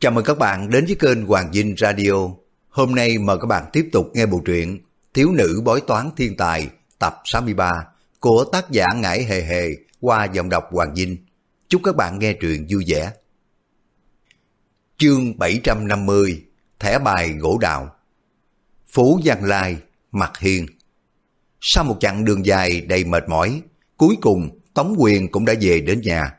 Chào mừng các bạn đến với kênh Hoàng Dinh Radio. Hôm nay mời các bạn tiếp tục nghe bộ truyện Thiếu nữ bói toán thiên tài tập 63 của tác giả Ngải Hề Hề qua giọng đọc Hoàng Dinh. Chúc các bạn nghe truyện vui vẻ. Chương 750 Thẻ bài gỗ đào Phú Giang Lai, Mặt Hiên Sau một chặng đường dài đầy mệt mỏi, cuối cùng Tống Quyền cũng đã về đến nhà.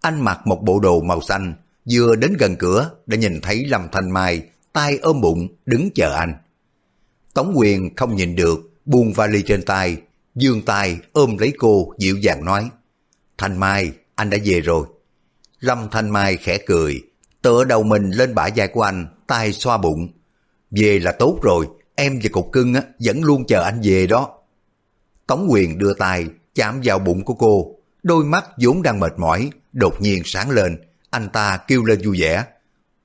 Anh mặc một bộ đồ màu xanh, vừa đến gần cửa đã nhìn thấy Lâm Thanh Mai tay ôm bụng đứng chờ anh. Tống Quyền không nhìn được, buông vali trên tay, dương tay ôm lấy cô dịu dàng nói Thanh Mai, anh đã về rồi. Lâm Thanh Mai khẽ cười, tựa đầu mình lên bả vai của anh, tay xoa bụng. Về là tốt rồi, em và cục cưng á, vẫn luôn chờ anh về đó. Tống Quyền đưa tay chạm vào bụng của cô, đôi mắt vốn đang mệt mỏi, đột nhiên sáng lên, anh ta kêu lên vui vẻ.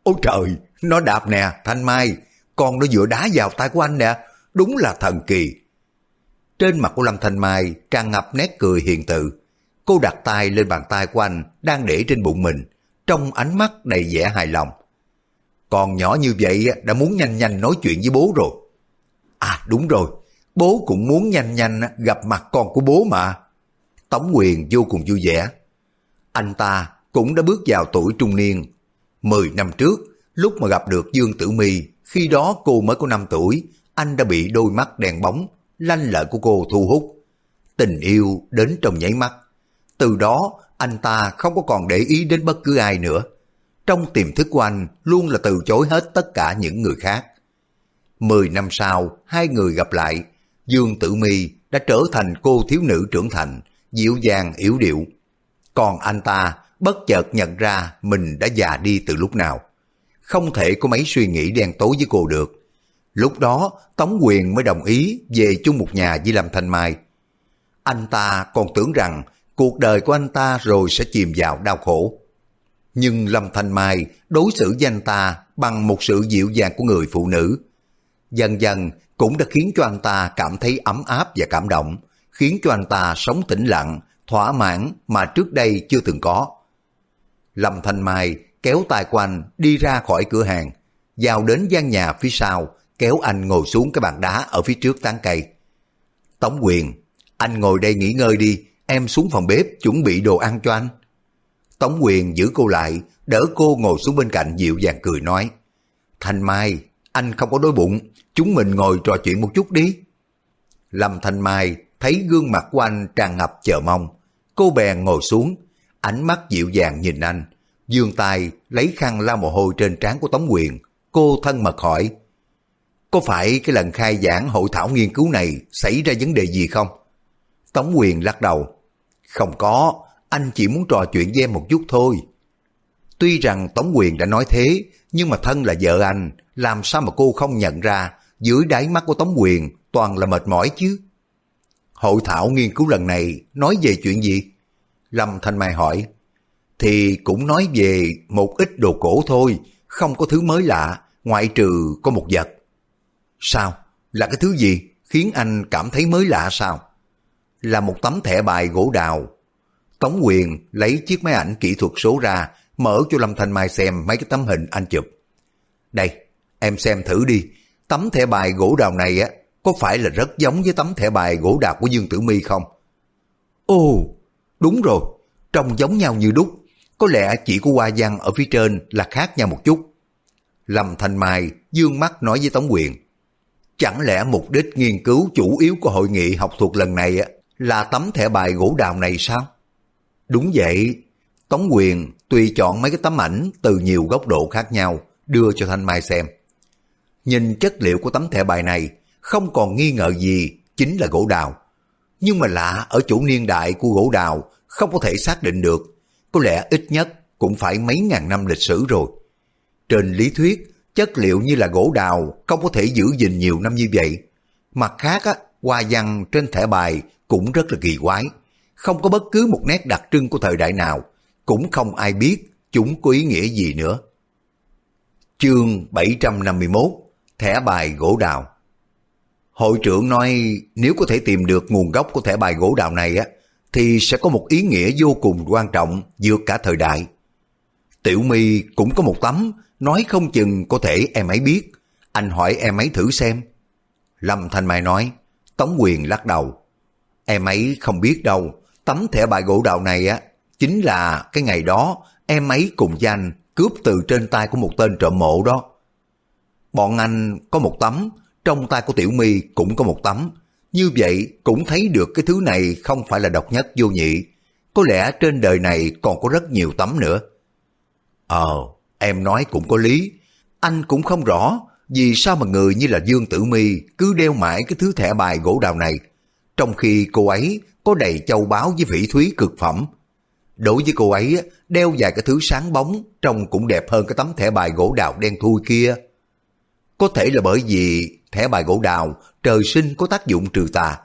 Ôi trời, nó đạp nè, Thanh Mai, con nó vừa đá vào tay của anh nè, đúng là thần kỳ. Trên mặt của Lâm Thanh Mai tràn ngập nét cười hiền từ. Cô đặt tay lên bàn tay của anh đang để trên bụng mình, trong ánh mắt đầy vẻ hài lòng. Còn nhỏ như vậy đã muốn nhanh nhanh nói chuyện với bố rồi. À đúng rồi, bố cũng muốn nhanh nhanh gặp mặt con của bố mà. Tống quyền vô cùng vui vẻ. Anh ta cũng đã bước vào tuổi trung niên. Mười năm trước, lúc mà gặp được Dương Tử My, khi đó cô mới có 5 tuổi, anh đã bị đôi mắt đèn bóng, lanh lợi của cô thu hút. Tình yêu đến trong nháy mắt. Từ đó, anh ta không có còn để ý đến bất cứ ai nữa. Trong tiềm thức của anh luôn là từ chối hết tất cả những người khác. Mười năm sau, hai người gặp lại, Dương Tử My đã trở thành cô thiếu nữ trưởng thành, dịu dàng yếu điệu. Còn anh ta bất chợt nhận ra mình đã già đi từ lúc nào. Không thể có mấy suy nghĩ đen tối với cô được. Lúc đó Tống Quyền mới đồng ý về chung một nhà với Lâm Thanh Mai. Anh ta còn tưởng rằng cuộc đời của anh ta rồi sẽ chìm vào đau khổ. Nhưng Lâm Thanh Mai đối xử với anh ta bằng một sự dịu dàng của người phụ nữ. Dần dần cũng đã khiến cho anh ta cảm thấy ấm áp và cảm động, khiến cho anh ta sống tĩnh lặng, thỏa mãn mà trước đây chưa từng có. Lâm Thanh Mai kéo tay Quanh đi ra khỏi cửa hàng, vào đến gian nhà phía sau, kéo anh ngồi xuống cái bàn đá ở phía trước tán cây. Tống quyền, anh ngồi đây nghỉ ngơi đi, em xuống phòng bếp chuẩn bị đồ ăn cho anh. Tống quyền giữ cô lại, đỡ cô ngồi xuống bên cạnh dịu dàng cười nói. Thanh Mai, anh không có đói bụng, chúng mình ngồi trò chuyện một chút đi. Lâm Thanh Mai thấy gương mặt của anh tràn ngập chờ mong. Cô bèn ngồi xuống, ánh mắt dịu dàng nhìn anh, dương tay lấy khăn lau mồ hôi trên trán của Tống Quyền. Cô thân mật hỏi, có phải cái lần khai giảng hội thảo nghiên cứu này xảy ra vấn đề gì không? Tống Quyền lắc đầu, không có, anh chỉ muốn trò chuyện với em một chút thôi. Tuy rằng Tống Quyền đã nói thế, nhưng mà thân là vợ anh, làm sao mà cô không nhận ra dưới đáy mắt của Tống Quyền toàn là mệt mỏi chứ? Hội thảo nghiên cứu lần này nói về chuyện gì? Lâm Thanh Mai hỏi. Thì cũng nói về một ít đồ cổ thôi, không có thứ mới lạ, ngoại trừ có một vật. Sao? Là cái thứ gì khiến anh cảm thấy mới lạ sao? Là một tấm thẻ bài gỗ đào. Tống Quyền lấy chiếc máy ảnh kỹ thuật số ra, mở cho Lâm Thanh Mai xem mấy cái tấm hình anh chụp. Đây, em xem thử đi, tấm thẻ bài gỗ đào này á, có phải là rất giống với tấm thẻ bài gỗ đào của Dương Tử My không? Ồ, đúng rồi, trông giống nhau như đúc, có lẽ chỉ có hoa văn ở phía trên là khác nhau một chút. Lâm Thanh Mai dương mắt nói với Tống Quyền. Chẳng lẽ mục đích nghiên cứu chủ yếu của hội nghị học thuật lần này là tấm thẻ bài gỗ đào này sao? Đúng vậy, Tống Quyền tùy chọn mấy cái tấm ảnh từ nhiều góc độ khác nhau đưa cho Thanh Mai xem. Nhìn chất liệu của tấm thẻ bài này không còn nghi ngờ gì chính là gỗ đào. Nhưng mà lạ ở chủ niên đại của gỗ đào không có thể xác định được. Có lẽ ít nhất cũng phải mấy ngàn năm lịch sử rồi. Trên lý thuyết, chất liệu như là gỗ đào không có thể giữ gìn nhiều năm như vậy. Mặt khác, á, hoa văn trên thẻ bài cũng rất là kỳ quái. Không có bất cứ một nét đặc trưng của thời đại nào, cũng không ai biết chúng có ý nghĩa gì nữa. Chương 751 Thẻ bài gỗ đào Hội trưởng nói nếu có thể tìm được nguồn gốc của thẻ bài gỗ đào này á, thì sẽ có một ý nghĩa vô cùng quan trọng vượt cả thời đại. Tiểu My cũng có một tấm, nói không chừng có thể em ấy biết. Anh hỏi em ấy thử xem. Lâm Thanh Mai nói, Tống Quyền lắc đầu. Em ấy không biết đâu, tấm thẻ bài gỗ đào này á, chính là cái ngày đó em ấy cùng danh cướp từ trên tay của một tên trộm mộ đó. Bọn anh có một tấm, trong tay của Tiểu My cũng có một tấm. Như vậy cũng thấy được cái thứ này không phải là độc nhất vô nhị. Có lẽ trên đời này còn có rất nhiều tấm nữa. Ờ, em nói cũng có lý. Anh cũng không rõ vì sao mà người như là Dương Tử My cứ đeo mãi cái thứ thẻ bài gỗ đào này, trong khi cô ấy có đầy châu báu với vĩ thúy cực phẩm. Đối với cô ấy, đeo vài cái thứ sáng bóng trông cũng đẹp hơn cái tấm thẻ bài gỗ đào đen thui kia. Có thể là bởi vì thẻ bài gỗ đào trời sinh có tác dụng trừ tà.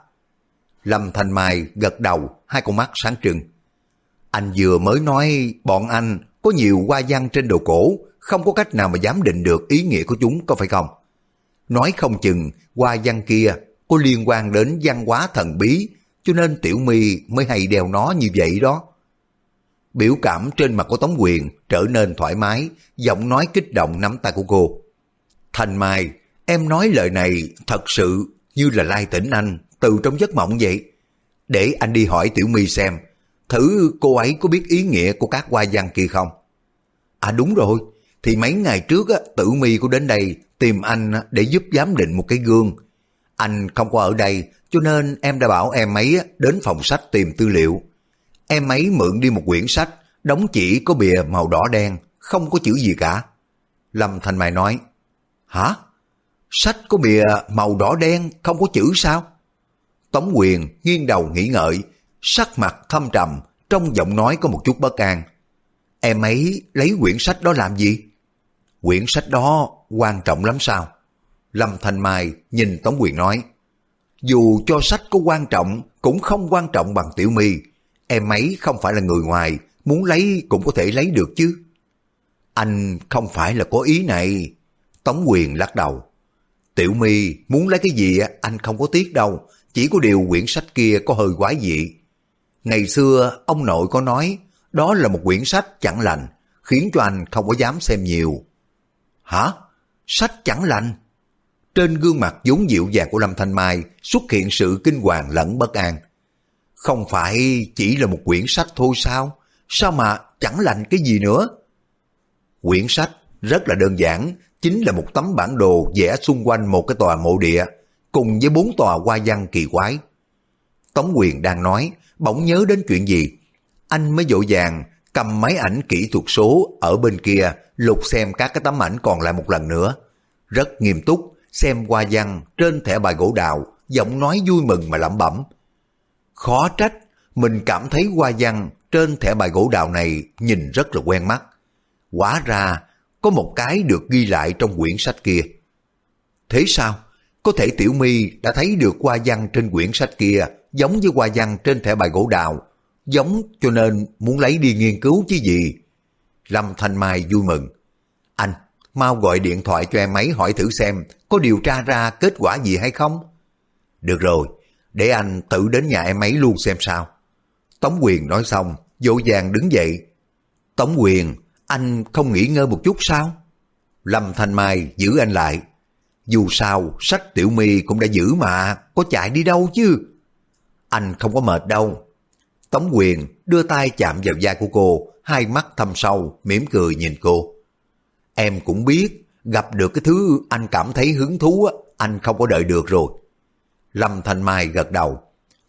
Lâm thành Mai gật đầu, hai con mắt sáng trưng. Anh vừa mới nói bọn anh có nhiều hoa văn trên đồ cổ, không có cách nào mà giám định được ý nghĩa của chúng có phải không? Nói không chừng hoa văn kia có liên quan đến văn hóa thần bí, cho nên Tiểu My mới hay đeo nó như vậy đó. Biểu cảm trên mặt của Tống Quyền trở nên thoải mái, giọng nói kích động nắm tay của cô. Thành Mai, em nói lời này thật sự như là lai tỉnh anh từ trong giấc mộng vậy. Để anh đi hỏi Tiểu My xem, thử cô ấy có biết ý nghĩa của các hoa văn kia không? À đúng rồi, thì mấy ngày trước á, Tử My có đến đây tìm anh để giúp giám định một cái gương. Anh không có ở đây, cho nên em đã bảo em ấy đến phòng sách tìm tư liệu. Em ấy mượn đi một quyển sách, đóng chỉ có bìa màu đỏ đen, không có chữ gì cả. Lâm Thành Mai nói, Hả? Sách có bìa màu đỏ đen, không có chữ sao? Tống quyền nghiêng đầu nghĩ ngợi, sắc mặt thâm trầm, trong giọng nói có một chút bất an. Em ấy lấy quyển sách đó làm gì? Quyển sách đó quan trọng lắm sao? Lâm Thanh Mai nhìn Tống Quyền nói, dù cho sách có quan trọng cũng không quan trọng bằng tiểu my em ấy không phải là người ngoài, muốn lấy cũng có thể lấy được chứ. Anh không phải là có ý này. Tống quyền lắc đầu. Tiểu my muốn lấy cái gì anh không có tiếc đâu, chỉ có điều quyển sách kia có hơi quái dị. Ngày xưa ông nội có nói đó là một quyển sách chẳng lành, khiến cho anh không có dám xem nhiều. Hả? Sách chẳng lành? Trên gương mặt vốn dịu dàng của Lâm Thanh Mai xuất hiện sự kinh hoàng lẫn bất an. Không phải chỉ là một quyển sách thôi sao? Sao mà chẳng lành cái gì nữa? Quyển sách rất là đơn giản, chính là một tấm bản đồ vẽ xung quanh một cái tòa mộ địa, cùng với bốn tòa hoa văn kỳ quái. Tống quyền đang nói, bỗng nhớ đến chuyện gì. Anh mới dội vàng cầm máy ảnh kỹ thuật số ở bên kia lục xem các cái tấm ảnh còn lại một lần nữa. Rất nghiêm túc, xem hoa văn trên thẻ bài gỗ đào, giọng nói vui mừng mà lẩm bẩm. Khó trách, mình cảm thấy hoa văn trên thẻ bài gỗ đào này nhìn rất là quen mắt. Quả ra, có một cái được ghi lại trong quyển sách kia. Thế sao? Có thể Tiểu My đã thấy được hoa văn trên quyển sách kia giống với hoa văn trên thẻ bài gỗ đào, giống cho nên muốn lấy đi nghiên cứu chứ gì. Lâm Thanh Mai vui mừng. Anh, mau gọi điện thoại cho em ấy hỏi thử xem có điều tra ra kết quả gì hay không? Được rồi, để anh tự đến nhà em ấy luôn xem sao. Tống Quyền nói xong, dỗ dàng đứng dậy. Tống Quyền, anh không nghỉ ngơi một chút sao? Lâm Thanh Mai giữ anh lại. Dù sao, sách tiểu my cũng đã giữ mà, có chạy đi đâu chứ? Anh không có mệt đâu. Tống Quyền đưa tay chạm vào da của cô, hai mắt thâm sâu, mỉm cười nhìn cô. Em cũng biết, gặp được cái thứ anh cảm thấy hứng thú, anh không có đợi được rồi. Lâm Thanh Mai gật đầu.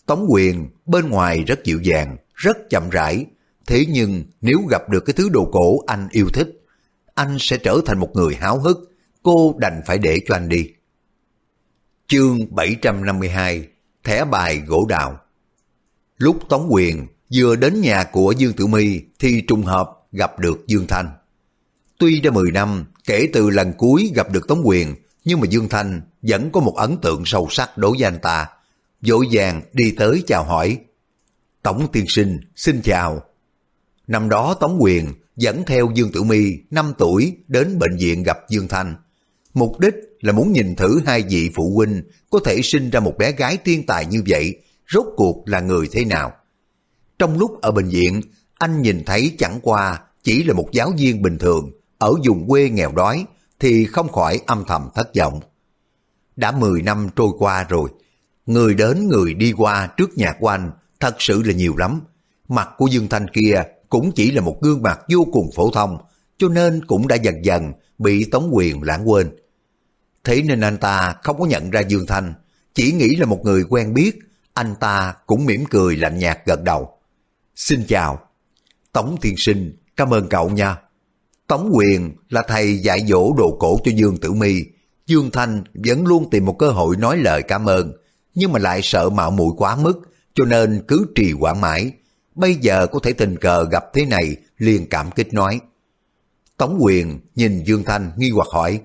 Tống quyền bên ngoài rất dịu dàng, rất chậm rãi. Thế nhưng nếu gặp được cái thứ đồ cổ anh yêu thích, anh sẽ trở thành một người háo hức. Cô đành phải để cho anh đi. Chương 752 Thẻ bài gỗ đào Lúc Tống Quyền vừa đến nhà của Dương Tử My thì trùng hợp gặp được Dương Thanh. Tuy đã 10 năm kể từ lần cuối gặp được Tống Quyền nhưng mà Dương Thanh vẫn có một ấn tượng sâu sắc đối với anh ta. Dội vàng đi tới chào hỏi. Tổng tiên sinh, xin chào. Năm đó Tống Quyền dẫn theo Dương Tử My 5 tuổi đến bệnh viện gặp Dương Thanh. Mục đích là muốn nhìn thử hai vị phụ huynh có thể sinh ra một bé gái thiên tài như vậy, rốt cuộc là người thế nào. Trong lúc ở bệnh viện, anh nhìn thấy chẳng qua chỉ là một giáo viên bình thường ở vùng quê nghèo đói thì không khỏi âm thầm thất vọng. Đã 10 năm trôi qua rồi, người đến người đi qua trước nhà của anh thật sự là nhiều lắm. Mặt của Dương Thanh kia cũng chỉ là một gương mặt vô cùng phổ thông, cho nên cũng đã dần dần bị Tống Quyền lãng quên. Thế nên anh ta không có nhận ra Dương Thanh, chỉ nghĩ là một người quen biết, anh ta cũng mỉm cười lạnh nhạt gật đầu. Xin chào. Tống Thiên Sinh, cảm ơn cậu nha. Tống Quyền là thầy dạy dỗ đồ cổ cho Dương Tử Mi. Dương Thanh vẫn luôn tìm một cơ hội nói lời cảm ơn, nhưng mà lại sợ mạo muội quá mức, cho nên cứ trì hoãn mãi. Bây giờ có thể tình cờ gặp thế này, liền cảm kích nói. Tống Quyền nhìn Dương Thanh nghi hoặc hỏi,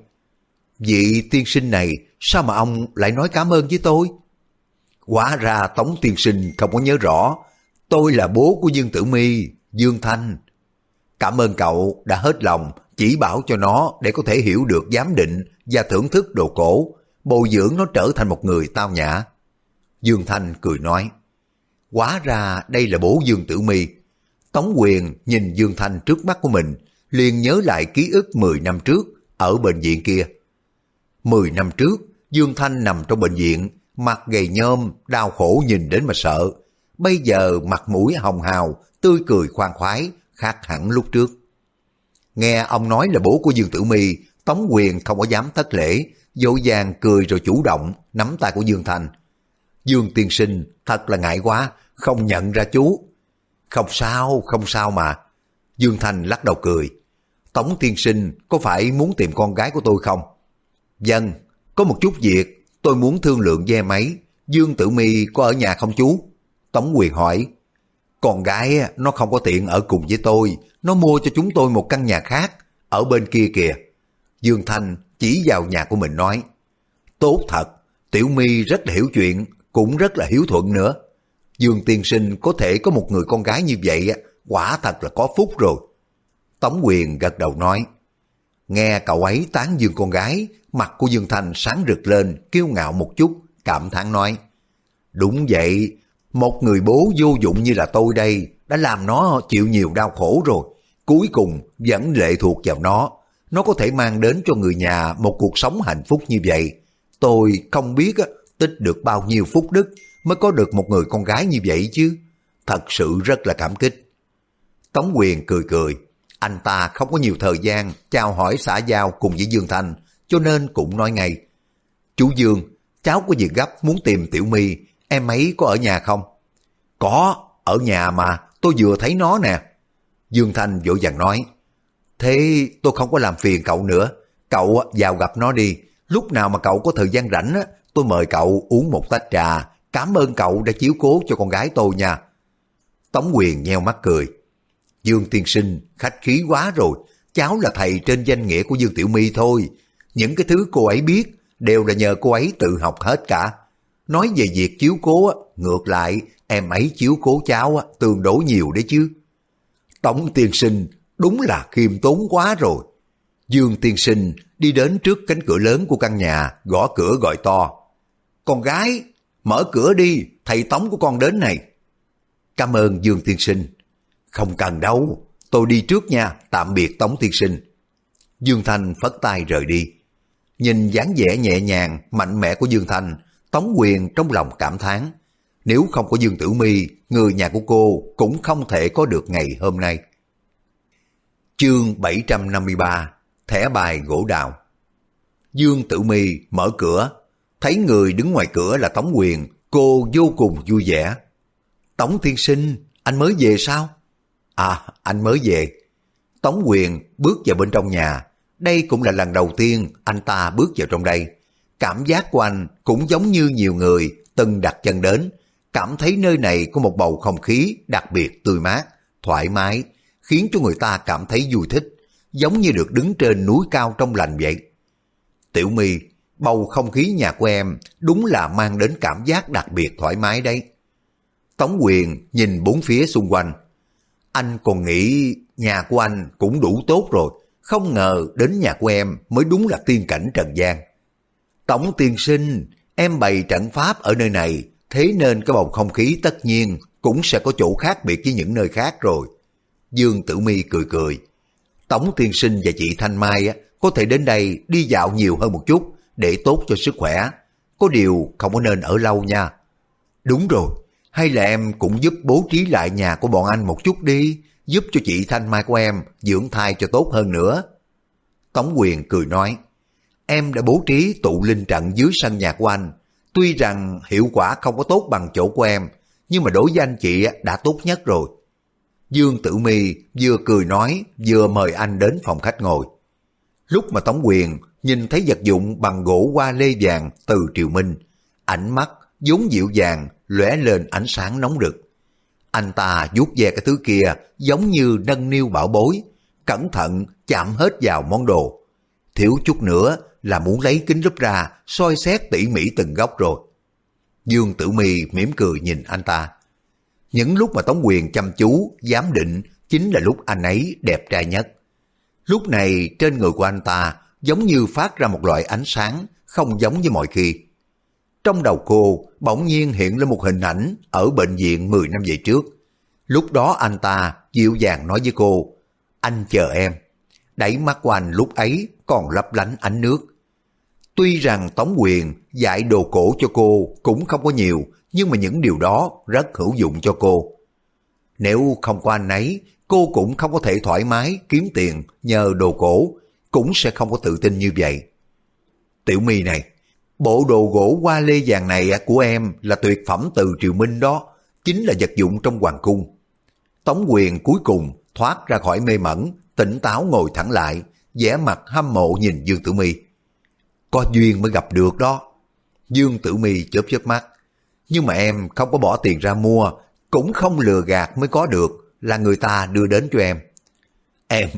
Vị tiên sinh này, sao mà ông lại nói cảm ơn với tôi? Quả ra Tống tiên sinh không có nhớ rõ, tôi là bố của Dương Tử Mi, Dương Thanh. Cảm ơn cậu đã hết lòng chỉ bảo cho nó để có thể hiểu được giám định và thưởng thức đồ cổ, bồi dưỡng nó trở thành một người tao nhã. Dương Thanh cười nói, Quá ra đây là bố Dương Tử Mi. Tống Quyền nhìn Dương Thanh trước mắt của mình, liền nhớ lại ký ức 10 năm trước ở bệnh viện kia. 10 năm trước, Dương Thanh nằm trong bệnh viện, mặt gầy nhôm, đau khổ nhìn đến mà sợ. Bây giờ mặt mũi hồng hào, tươi cười khoan khoái, khác hẳn lúc trước. Nghe ông nói là bố của Dương Tử Mi, Tống Quyền không có dám thất lễ, dỗ dàng cười rồi chủ động nắm tay của Dương Thanh. Dương tiên sinh thật là ngại quá, không nhận ra chú. Không sao, không sao mà. Dương Thành lắc đầu cười. Tống tiên sinh có phải muốn tìm con gái của tôi không? Dân, có một chút việc, tôi muốn thương lượng ve máy. Dương Tử Mi có ở nhà không chú? Tống Quyền hỏi. Con gái nó không có tiện ở cùng với tôi, nó mua cho chúng tôi một căn nhà khác, ở bên kia kìa. Dương Thanh chỉ vào nhà của mình nói. Tốt thật, Tiểu My rất hiểu chuyện, cũng rất là hiếu thuận nữa. Dương Tiên Sinh có thể có một người con gái như vậy, quả thật là có phúc rồi. Tống Quyền gật đầu nói. Nghe cậu ấy tán dương con gái, mặt của Dương Thanh sáng rực lên, kiêu ngạo một chút, cảm thán nói. Đúng vậy, một người bố vô dụng như là tôi đây đã làm nó chịu nhiều đau khổ rồi. Cuối cùng vẫn lệ thuộc vào nó. Nó có thể mang đến cho người nhà một cuộc sống hạnh phúc như vậy. Tôi không biết tích được bao nhiêu phúc đức mới có được một người con gái như vậy chứ. Thật sự rất là cảm kích. Tống quyền cười cười. Anh ta không có nhiều thời gian chào hỏi xã giao cùng với Dương Thanh, cho nên cũng nói ngay. Chú Dương, cháu có việc gấp muốn tìm Tiểu My, em ấy có ở nhà không? Có, ở nhà mà, tôi vừa thấy nó nè. Dương Thanh vội vàng nói, Thế tôi không có làm phiền cậu nữa, cậu vào gặp nó đi, lúc nào mà cậu có thời gian rảnh tôi mời cậu uống một tách trà, cảm ơn cậu đã chiếu cố cho con gái tôi nha. Tống quyền nheo mắt cười. Dương tiên sinh, khách khí quá rồi, cháu là thầy trên danh nghĩa của Dương Tiểu My thôi. Những cái thứ cô ấy biết đều là nhờ cô ấy tự học hết cả. Nói về việc chiếu cố, ngược lại, em ấy chiếu cố cháu tương đối nhiều đấy chứ. Tống tiên sinh đúng là khiêm tốn quá rồi. Dương tiên sinh đi đến trước cánh cửa lớn của căn nhà, gõ cửa gọi to. Con gái, mở cửa đi, thầy Tống của con đến này. Cảm ơn Dương tiên sinh. Không cần đâu, tôi đi trước nha, tạm biệt Tống tiên sinh. Dương Thanh phất tay rời đi. Nhìn dáng vẻ nhẹ nhàng, mạnh mẽ của Dương Thanh, Tống Quyền trong lòng cảm thán. Nếu không có Dương Tử Mi, người nhà của cô cũng không thể có được ngày hôm nay. Chương 753 Thẻ bài gỗ đào Dương Tử Mi mở cửa, thấy người đứng ngoài cửa là Tống Quyền, cô vô cùng vui vẻ. Tống Thiên Sinh, anh mới về sao? À, anh mới về. Tống Quyền bước vào bên trong nhà, đây cũng là lần đầu tiên anh ta bước vào trong đây. Cảm giác của anh cũng giống như nhiều người từng đặt chân đến, cảm thấy nơi này có một bầu không khí đặc biệt tươi mát, thoải mái, khiến cho người ta cảm thấy vui thích, giống như được đứng trên núi cao trong lành vậy. Tiểu My, bầu không khí nhà của em đúng là mang đến cảm giác đặc biệt thoải mái đấy. Tống quyền nhìn bốn phía xung quanh. Anh còn nghĩ nhà của anh cũng đủ tốt rồi, không ngờ đến nhà của em mới đúng là tiên cảnh trần gian. Tổng tiên sinh, em bày trận pháp ở nơi này, thế nên cái bầu không khí tất nhiên cũng sẽ có chỗ khác biệt với những nơi khác rồi. Dương Tử Mi cười cười. Tống Tiên Sinh và chị Thanh Mai có thể đến đây đi dạo nhiều hơn một chút để tốt cho sức khỏe. Có điều không có nên ở lâu nha. Đúng rồi, hay là em cũng giúp bố trí lại nhà của bọn anh một chút đi, giúp cho chị Thanh Mai của em dưỡng thai cho tốt hơn nữa. Tống Quyền cười nói, em đã bố trí tụ linh trận dưới sân nhà của anh. Tuy rằng hiệu quả không có tốt bằng chỗ của em, nhưng mà đối với anh chị đã tốt nhất rồi. Dương Tử Mi vừa cười nói vừa mời anh đến phòng khách ngồi. Lúc mà Tống Quyền nhìn thấy vật dụng bằng gỗ hoa lê vàng từ Triều Minh, ánh mắt vốn dịu dàng lóe lên ánh sáng nóng rực. Anh ta vuốt ve cái thứ kia giống như nâng niu bảo bối, cẩn thận chạm hết vào món đồ. Thiếu chút nữa là muốn lấy kính rút ra soi xét tỉ mỉ từng góc rồi. Dương Tử Mi mỉm cười nhìn anh ta. Những lúc mà Tống Quyền chăm chú, giám định chính là lúc anh ấy đẹp trai nhất. Lúc này trên người của anh ta giống như phát ra một loại ánh sáng không giống như mọi khi. Trong đầu cô bỗng nhiên hiện lên một hình ảnh ở bệnh viện 10 năm về trước. Lúc đó anh ta dịu dàng nói với cô, anh chờ em. Đẩy mắt của anh lúc ấy còn lấp lánh ánh nước. Tuy rằng Tống Quyền dạy đồ cổ cho cô cũng không có nhiều, nhưng mà những điều đó rất hữu dụng cho cô. Nếu không có anh ấy, cô cũng không có thể thoải mái kiếm tiền nhờ đồ cổ, cũng sẽ không có tự tin như vậy. Tiểu My này, bộ đồ gỗ hoa lê vàng này của em là tuyệt phẩm từ Triều Minh đó, chính là vật dụng trong hoàng cung. Tống quyền cuối cùng thoát ra khỏi mê mẩn, tỉnh táo ngồi thẳng lại, vẻ mặt hâm mộ nhìn Dương Tử Mi. Có duyên mới gặp được đó. Dương Tử Mi chớp chớp mắt. Nhưng mà em không có bỏ tiền ra mua, cũng không lừa gạt mới có được, là người ta đưa đến cho em. Em,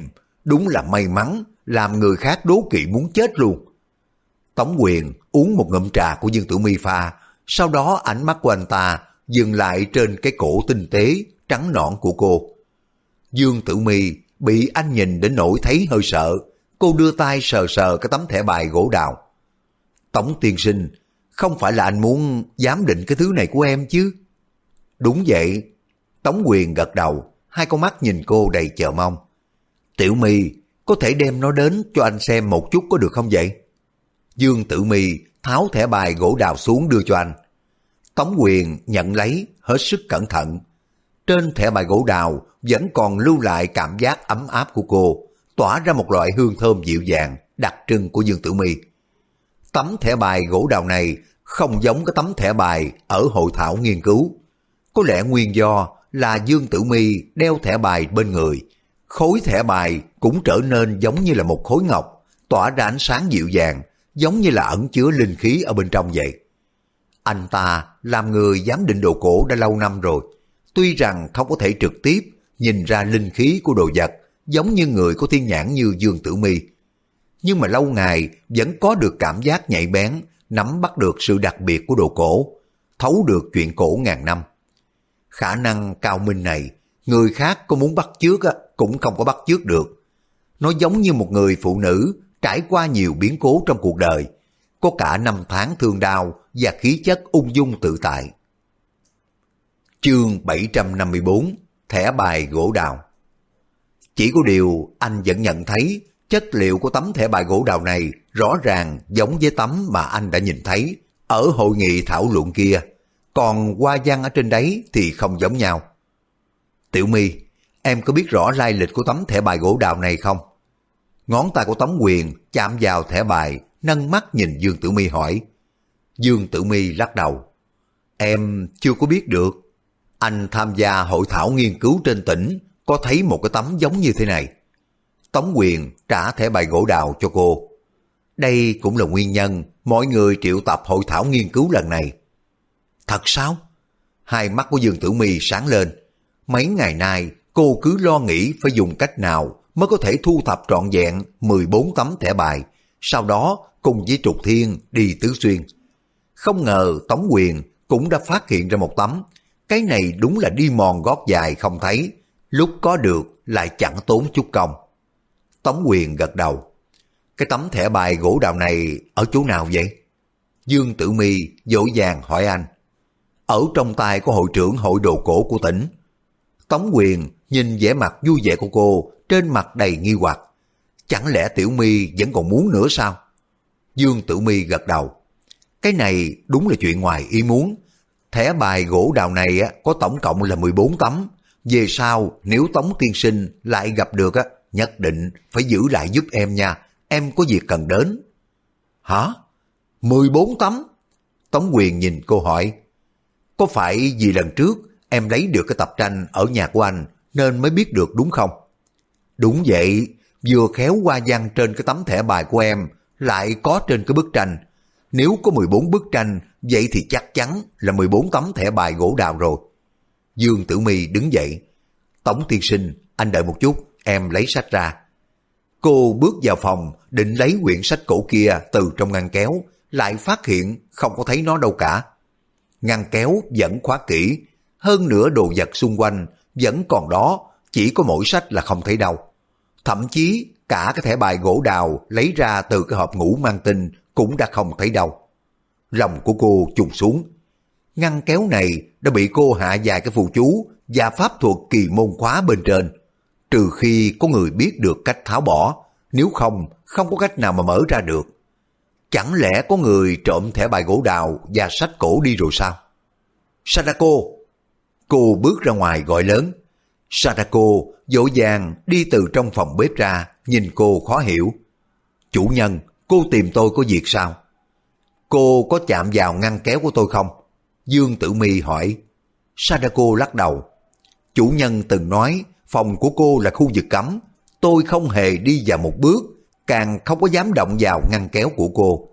đúng là may mắn, làm người khác đố kỵ muốn chết luôn. Tống quyền uống một ngụm trà của Dương Tử Mi pha, sau đó ánh mắt của anh ta dừng lại trên cái cổ tinh tế, trắng nõn của cô. Dương Tử Mi bị anh nhìn đến nỗi thấy hơi sợ, cô đưa tay sờ sờ cái tấm thẻ bài gỗ đào. Tống tiên sinh, không phải là anh muốn giám định cái thứ này của em chứ? Đúng vậy. Tống quyền gật đầu, hai con mắt nhìn cô đầy chờ mong. Tiểu My, có thể đem nó đến cho anh xem một chút có được không vậy? Dương Tử My tháo thẻ bài gỗ đào xuống đưa cho anh. Tống quyền nhận lấy, hết sức cẩn thận. Trên thẻ bài gỗ đào vẫn còn lưu lại cảm giác ấm áp của cô, tỏa ra một loại hương thơm dịu dàng, đặc trưng của Dương Tử My. Tấm thẻ bài gỗ đào này không giống cái tấm thẻ bài ở hội thảo nghiên cứu. Có lẽ nguyên do là Dương Tử Mi đeo thẻ bài bên người, khối thẻ bài cũng trở nên giống như là một khối ngọc, tỏa ra ánh sáng dịu dàng, giống như là ẩn chứa linh khí ở bên trong vậy. Anh ta làm người giám định đồ cổ đã lâu năm rồi, tuy rằng không có thể trực tiếp nhìn ra linh khí của đồ vật, giống như người có thiên nhãn như Dương Tử Mi. Nhưng mà lâu ngày vẫn có được cảm giác nhạy bén, nắm bắt được sự đặc biệt của đồ cổ, thấu được chuyện cổ ngàn năm. Khả năng cao minh này, người khác có muốn bắt chước cũng không có bắt chước được. Nó giống như một người phụ nữ trải qua nhiều biến cố trong cuộc đời, có cả năm tháng thương đau và khí chất ung dung tự tại. Chương 754 Thẻ bài gỗ đào Chỉ có điều anh vẫn nhận thấy chất liệu của tấm thẻ bài gỗ đào này rõ ràng giống với tấm mà anh đã nhìn thấy ở hội nghị thảo luận kia, còn hoa văn ở trên đấy thì không giống nhau. Tiểu My, em có biết rõ lai lịch của tấm thẻ bài gỗ đào này không? Ngón tay của Tống Quyền chạm vào thẻ bài, nâng mắt nhìn Dương Tử Mi hỏi. Dương Tử Mi lắc đầu. Em chưa có biết được. Anh tham gia hội thảo nghiên cứu trên tỉnh, có thấy một cái tấm giống như thế này. Tống Quyền trả thẻ bài gỗ đào cho cô. Đây cũng là nguyên nhân mọi người triệu tập hội thảo nghiên cứu lần này. Thật sao? Hai mắt của Dương Tử Mi sáng lên. Mấy ngày nay cô cứ lo nghĩ phải dùng cách nào mới có thể thu thập trọn vẹn 14 tấm thẻ bài, sau đó cùng với Trục Thiên đi Tứ Xuyên. Không ngờ Tống Quyền cũng đã phát hiện ra một tấm, cái này đúng là đi mòn gót dài không thấy, lúc có được lại chẳng tốn chút công. Tống Quyền gật đầu. Cái tấm thẻ bài gỗ đào này ở chỗ nào vậy? Dương Tử Mi dỗ dàng hỏi anh. Ở trong tay của hội trưởng hội đồ cổ của tỉnh. Tống Quyền nhìn vẻ mặt vui vẻ của cô, trên mặt đầy nghi hoặc. Chẳng lẽ Tiểu My vẫn còn muốn nữa sao? Dương Tử My gật đầu. Cái này đúng là chuyện ngoài ý muốn. Thẻ bài gỗ đào này có tổng cộng là 14 tấm. Về sau nếu Tống Tiên Sinh lại gặp được á, nhất định phải giữ lại giúp em nha. Em có việc cần đến. Hả? 14 tấm? Tống Quyền nhìn cô hỏi. Có phải vì lần trước em lấy được cái tập tranh ở nhà của anh nên mới biết được đúng không? Đúng vậy, vừa khéo qua văn trên cái tấm thẻ bài của em lại có trên cái bức tranh. Nếu có 14 bức tranh, vậy thì chắc chắn là 14 tấm thẻ bài gỗ đào rồi. Dương Tử Mi đứng dậy. Tổng tiên sinh, anh đợi một chút, em lấy sách ra. Cô bước vào phòng, định lấy quyển sách cổ kia từ trong ngăn kéo, lại phát hiện không có thấy nó đâu cả. Ngăn kéo vẫn khóa kỹ, hơn nữa đồ vật xung quanh vẫn còn đó, chỉ có mỗi sách là không thấy đâu. Thậm chí cả cái thẻ bài gỗ đào lấy ra từ cái hộp ngủ mang tin cũng đã không thấy đâu. Lòng của cô trùng xuống. Ngăn kéo này đã bị cô hạ dài cái phù chú và pháp thuật kỳ môn khóa bên trên. Trừ khi có người biết được cách tháo bỏ, nếu không, không có cách nào mà mở ra được. Chẳng lẽ có người trộm thẻ bài gỗ đào và sách cổ đi rồi sao? Sadako! Cô bước ra ngoài gọi lớn. Sadako dỗ dàng đi từ trong phòng bếp ra, nhìn cô khó hiểu. Chủ nhân, cô tìm tôi có việc sao? Cô có chạm vào ngăn kéo của tôi không? Dương Tử Mi hỏi. Sadako lắc đầu. Chủ nhân từng nói phòng của cô là khu vực cấm. Tôi không hề đi vào một bước, càng không có dám động vào ngăn kéo của cô.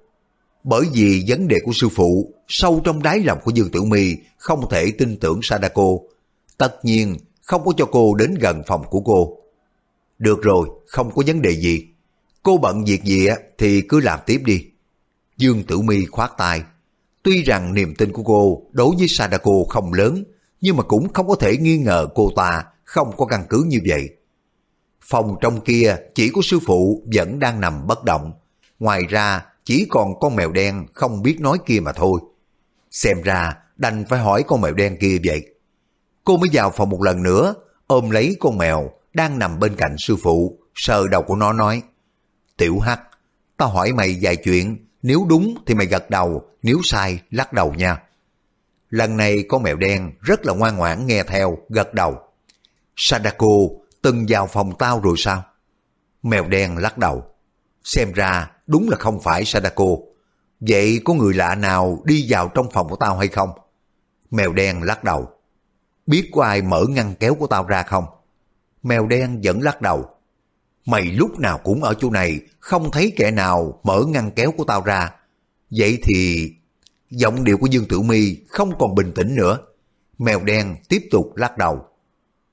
Bởi vì vấn đề của sư phụ, sâu trong đáy lòng của Dương Tử Mi không thể tin tưởng Sadako. Tất nhiên, không có cho cô đến gần phòng của cô. Được rồi, không có vấn đề gì. Cô bận việc gì thì cứ làm tiếp đi. Dương Tử Mi khoát tay. Tuy rằng niềm tin của cô đối với Sadako không lớn, nhưng mà cũng không có thể nghi ngờ cô ta không có căn cứ như vậy. Phòng trong kia chỉ có sư phụ vẫn đang nằm bất động. Ngoài ra chỉ còn con mèo đen không biết nói kia mà thôi. Xem ra đành phải hỏi con mèo đen kia vậy. Cô mới vào phòng một lần nữa, ôm lấy con mèo đang nằm bên cạnh sư phụ, sờ đầu của nó nói. Tiểu Hắc, tao hỏi mày vài chuyện, nếu đúng thì mày gật đầu, nếu sai lắc đầu nha. Lần này con mèo đen rất là ngoan ngoãn nghe theo, gật đầu. Sadako từng vào phòng tao rồi sao? Mèo đen lắc đầu. Xem ra đúng là không phải Sadako. Vậy có người lạ nào đi vào trong phòng của tao hay không? Mèo đen lắc đầu. Biết có ai mở ngăn kéo của tao ra không? Mèo đen vẫn lắc đầu. Mày lúc nào cũng ở chỗ này, không thấy kẻ nào mở ngăn kéo của tao ra. Vậy thì... Giọng điệu của Dương Tử Mi không còn bình tĩnh nữa. Mèo đen tiếp tục lắc đầu.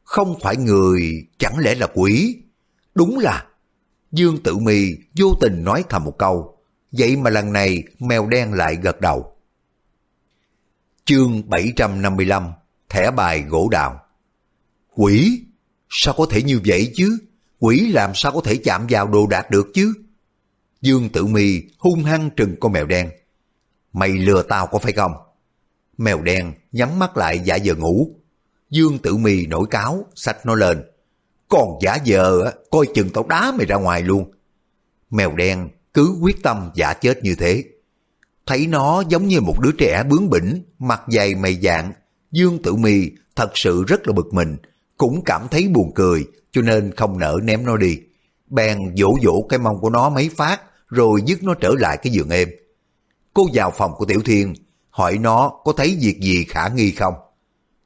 Không phải người, chẳng lẽ là quỷ? Đúng là... Dương Tử Mi vô tình nói thầm một câu. Vậy mà lần này mèo đen lại gật đầu. Chương 755 Thẻ bài gỗ đào Quỷ? Sao có thể như vậy chứ? Quỷ làm sao có thể chạm vào đồ đạc được chứ? Dương Tử Mi hung hăng trừng con mèo đen. Mày lừa tao có phải không? Mèo đen nhắm mắt lại giả vờ ngủ. Dương Tử Mi nổi cáo, sạch nó lên. Còn giả vờ, coi chừng tao đá mày ra ngoài luôn. Mèo đen cứ quyết tâm giả chết như thế. Thấy nó giống như một đứa trẻ bướng bỉnh, mặt dày mày dạng. Dương Tử Mi thật sự rất là bực mình, cũng cảm thấy buồn cười, cho nên không nỡ ném nó đi. Bèn vỗ vỗ cái mông của nó mấy phát, rồi dứt nó trở lại cái giường êm. Cô vào phòng của Tiểu Thiên, hỏi nó có thấy việc gì khả nghi không?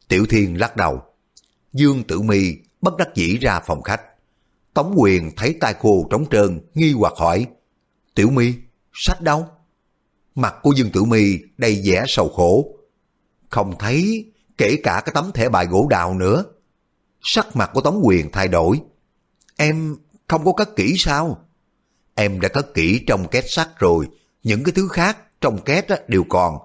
Tiểu Thiên lắc đầu. Dương Tử Mi bất đắc dĩ ra phòng khách. Tống Quyền thấy tai khô trống trơn, nghi hoặc hỏi. Tiểu Mi, sách đâu? Mặt của Dương Tử Mi đầy vẻ sầu khổ. Không thấy, kể cả cái tấm thẻ bài gỗ đào nữa. Sắc mặt của Tống Quyền thay đổi. Em không có cất kỹ sao? Em đã cất kỹ trong két sắt rồi, những cái thứ khác trong két đều còn.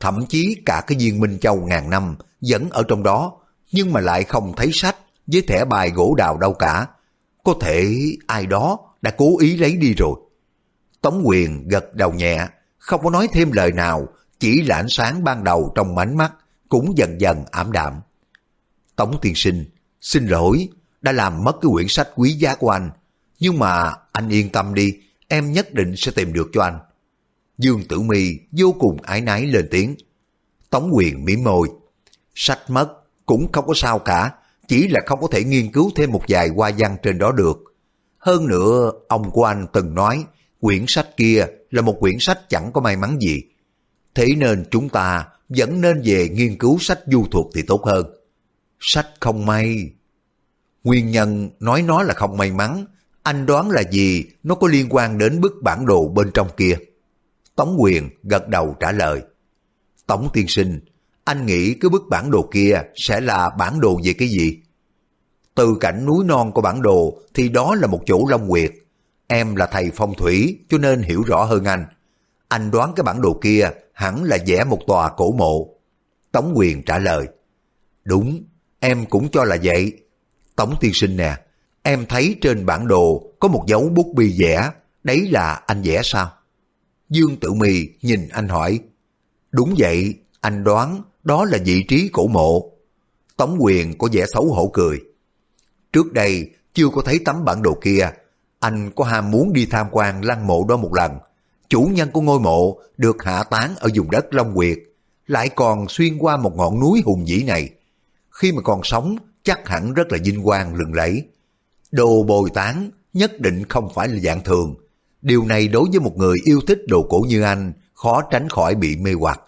Thậm chí cả cái viên Minh Châu ngàn năm vẫn ở trong đó, nhưng mà lại không thấy sách với thẻ bài gỗ đào đâu cả. Có thể ai đó đã cố ý lấy đi rồi. Tống quyền gật đầu nhẹ, không có nói thêm lời nào, chỉ là ánh sáng ban đầu trong ánh mắt cũng dần dần ảm đạm. Tống tiên sinh, xin lỗi, đã làm mất cái quyển sách quý giá của anh. Nhưng mà anh yên tâm đi, em nhất định sẽ tìm được cho anh. Dương Tử Mi vô cùng ái nái lên tiếng. Tống quyền mỉm môi. Sách mất cũng không có sao cả, chỉ là không có thể nghiên cứu thêm một vài hoa văn trên đó được. Hơn nữa, ông của anh từng nói, quyển sách kia là một quyển sách chẳng có may mắn gì. Thế nên chúng ta vẫn nên về nghiên cứu sách du thuật thì tốt hơn. Sách không may. Nguyên nhân nói nó là không may mắn, anh đoán là gì nó có liên quan đến bức bản đồ bên trong kia. Tống quyền gật đầu trả lời. Tống tiên sinh, anh nghĩ cái bức bản đồ kia sẽ là bản đồ về cái gì? Từ cảnh núi non của bản đồ thì đó là một chỗ long quyệt. Em là thầy phong thủy cho nên hiểu rõ hơn anh. Anh đoán cái bản đồ kia hẳn là vẽ một tòa cổ mộ. Tống quyền trả lời. Đúng, em cũng cho là vậy. Tống tiên sinh nè, em thấy trên bản đồ có một dấu bút bi vẽ, đấy là anh vẽ sao? Dương Tử Mì nhìn anh hỏi. Đúng vậy, anh đoán đó là vị trí cổ mộ. Tống quyền có vẻ xấu hổ cười. Trước đây chưa có thấy tấm bản đồ kia, anh có ham muốn đi tham quan lăng mộ đó một lần. Chủ nhân của ngôi mộ được hạ tán ở vùng đất Long Quyệt, lại còn xuyên qua một ngọn núi hùng vĩ này. Khi mà còn sống, chắc hẳn rất là vinh quang lừng lẫy. Đồ bồi tán nhất định không phải là dạng thường. Điều này đối với một người yêu thích đồ cổ như anh, khó tránh khỏi bị mê hoặc.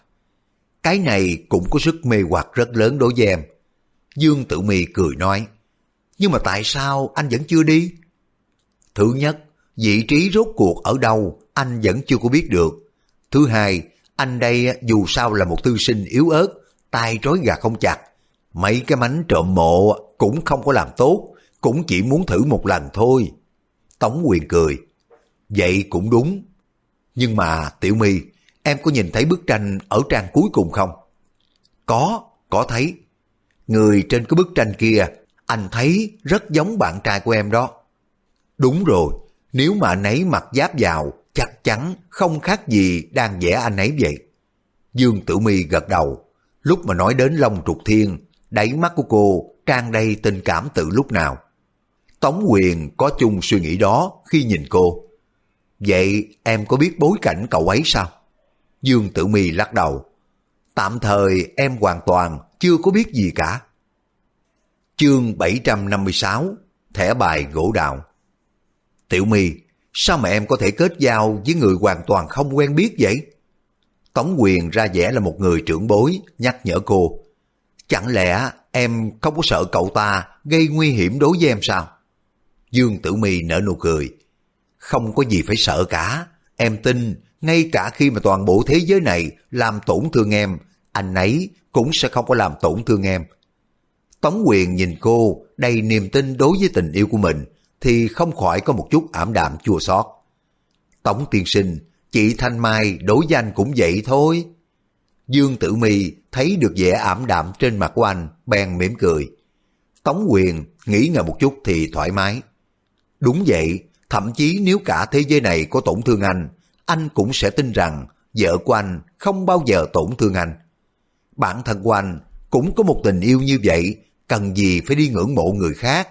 Cái này cũng có sức mê hoặc rất lớn đối với em. Dương Tử Mi cười nói, nhưng mà tại sao anh vẫn chưa đi? Thứ nhất, vị trí rốt cuộc ở đâu anh vẫn chưa có biết được. Thứ hai, anh đây dù sao là một thư sinh yếu ớt, tay trói gà không chặt. Mấy cái mánh trộm mộ cũng không có làm tốt, cũng chỉ muốn thử một lần thôi. Tống quyền cười. Vậy cũng đúng. Nhưng mà Tiểu My, em có nhìn thấy bức tranh ở trang cuối cùng không? Có, có thấy. Người trên cái bức tranh kia, anh thấy rất giống bạn trai của em đó. Đúng rồi, nếu mà anh ấy mặc giáp vào, chắc chắn không khác gì đang vẽ anh ấy vậy. Dương Tử my gật đầu, lúc mà nói đến Long Trục Thiên, đáy mắt của cô trang đầy tình cảm từ lúc nào. Tống Quyền có chung suy nghĩ đó khi nhìn cô. Vậy em có biết bối cảnh cậu ấy sao? Dương Tử Mi lắc đầu. Tạm thời em hoàn toàn chưa có biết gì cả. Chương 756 Thẻ bài gỗ đào Tiểu Mi, sao mà em có thể kết giao với người hoàn toàn không quen biết vậy? Tống quyền ra vẻ là một người trưởng bối, nhắc nhở cô. Chẳng lẽ em không có sợ cậu ta gây nguy hiểm đối với em sao? Dương Tử Mi nở nụ cười. Không có gì phải sợ cả. Em tin, ngay cả khi mà toàn bộ thế giới này làm tổn thương em, anh ấy cũng sẽ không có làm tổn thương em. Tống quyền nhìn cô đầy niềm tin đối với tình yêu của mình, thì không khỏi có một chút ảm đạm chua xót. Tống tiên sinh, chị Thanh Mai đối với anh cũng vậy thôi. Dương Tử Mi thấy được vẻ ảm đạm trên mặt của anh, bèn mỉm cười. Tống Quyền nghĩ ngờ một chút thì thoải mái. Đúng vậy, thậm chí nếu cả thế giới này có tổn thương anh, anh cũng sẽ tin rằng vợ của anh không bao giờ tổn thương anh. Bản thân của anh cũng có một tình yêu như vậy, cần gì phải đi ngưỡng mộ người khác.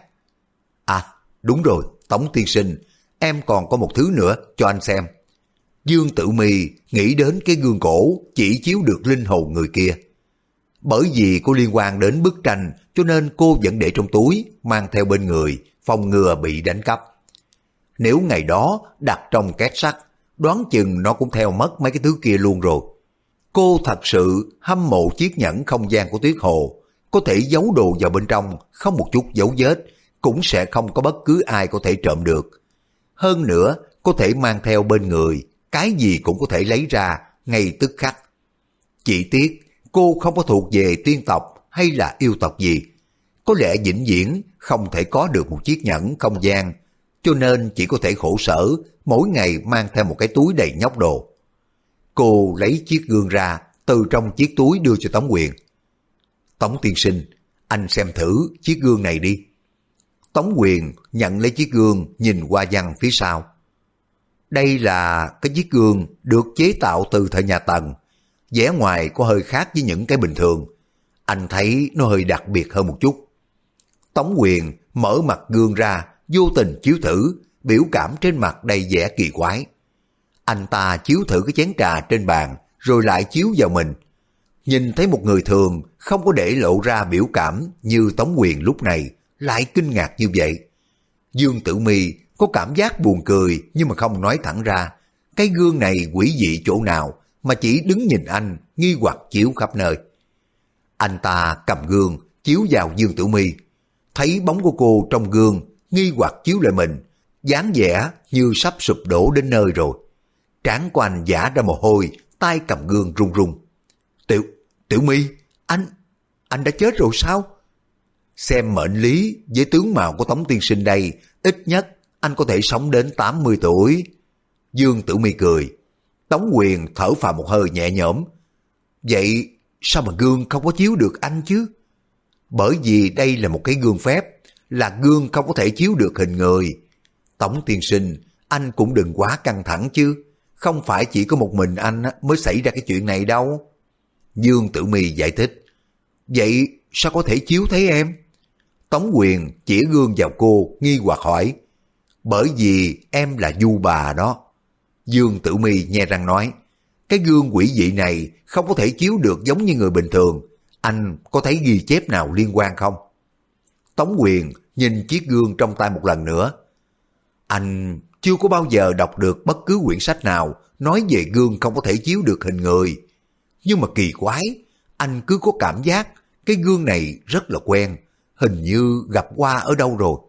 À, Đúng rồi, Tống Tiên Sinh, em còn có một thứ nữa cho anh xem. Dương Tử Mì nghĩ đến cái gương cổ chỉ chiếu được linh hồn người kia. Bởi vì cô liên quan đến bức tranh cho nên cô vẫn để trong túi, mang theo bên người, phòng ngừa bị đánh cắp. Nếu ngày đó đặt trong két sắt, đoán chừng nó cũng theo mất mấy cái thứ kia luôn rồi. Cô thật sự hâm mộ chiếc nhẫn không gian của Tuyết Hồ, có thể giấu đồ vào bên trong, không một chút dấu vết, cũng sẽ không có bất cứ ai có thể trộm được. Hơn nữa, có thể mang theo bên người, cái gì cũng có thể lấy ra ngay tức khắc. Chỉ tiếc, cô không có thuộc về tiên tộc hay là yêu tộc gì. Có lẽ vĩnh viễn không thể có được một chiếc nhẫn không gian, cho nên chỉ có thể khổ sở mỗi ngày mang theo một cái túi đầy nhóc đồ. Cô lấy chiếc gương ra, từ trong chiếc túi đưa cho Tống Quyền. Tống tiên sinh, anh xem thử chiếc gương này đi. Tống quyền nhận lấy chiếc gương nhìn qua văn phía sau. Đây là cái chiếc gương được chế tạo từ thời nhà Tần. vẻ ngoài có hơi khác với những cái bình thường. Anh thấy nó hơi đặc biệt hơn một chút. Tống quyền mở mặt gương ra, vô tình chiếu thử, biểu cảm trên mặt đầy vẻ kỳ quái. Anh ta chiếu thử cái chén trà trên bàn, rồi lại chiếu vào mình. Nhìn thấy một người thường không có để lộ ra biểu cảm như Tống Quyền lúc này, lại kinh ngạc như vậy. Dương Tử Mi có cảm giác buồn cười nhưng mà không nói thẳng ra. Cái gương này quỷ dị chỗ nào mà chỉ đứng nhìn anh nghi hoặc chiếu khắp nơi. Anh ta cầm gương chiếu vào Dương Tử Mi, thấy bóng của cô trong gương nghi hoặc chiếu lại mình, dáng vẻ như sắp sụp đổ đến nơi rồi. Trán của anh giả ra mồ hôi, tay cầm gương run run. Tiểu, Tiểu My, anh, anh đã chết rồi sao? Xem mệnh lý với tướng mạo của Tống Tiên Sinh đây, ít nhất anh có thể sống đến 80 tuổi. Dương Tử My cười. Tống Quyền thở phào một hơi nhẹ nhõm. Vậy sao mà gương không có chiếu được anh chứ? Bởi vì đây là một cái gương phép, là gương không có thể chiếu được hình người. Tổng tiên sinh, anh cũng đừng quá căng thẳng chứ. Không phải chỉ có một mình anh mới xảy ra cái chuyện này đâu. Dương Tử My giải thích. Vậy sao có thể chiếu thấy em? Tống quyền chỉ gương vào cô nghi hoặc hỏi. Bởi vì em là du bà đó. Dương Tử My nghe răng nói. Cái gương quỷ dị này không có thể chiếu được giống như người bình thường. Anh có thấy ghi chép nào liên quan không? Tống quyền nhìn chiếc gương trong tay một lần nữa. Anh chưa có bao giờ đọc được bất cứ quyển sách nào nói về gương không có thể chiếu được hình người. Nhưng mà kỳ quái, anh cứ có cảm giác cái gương này rất là quen, hình như gặp qua ở đâu rồi.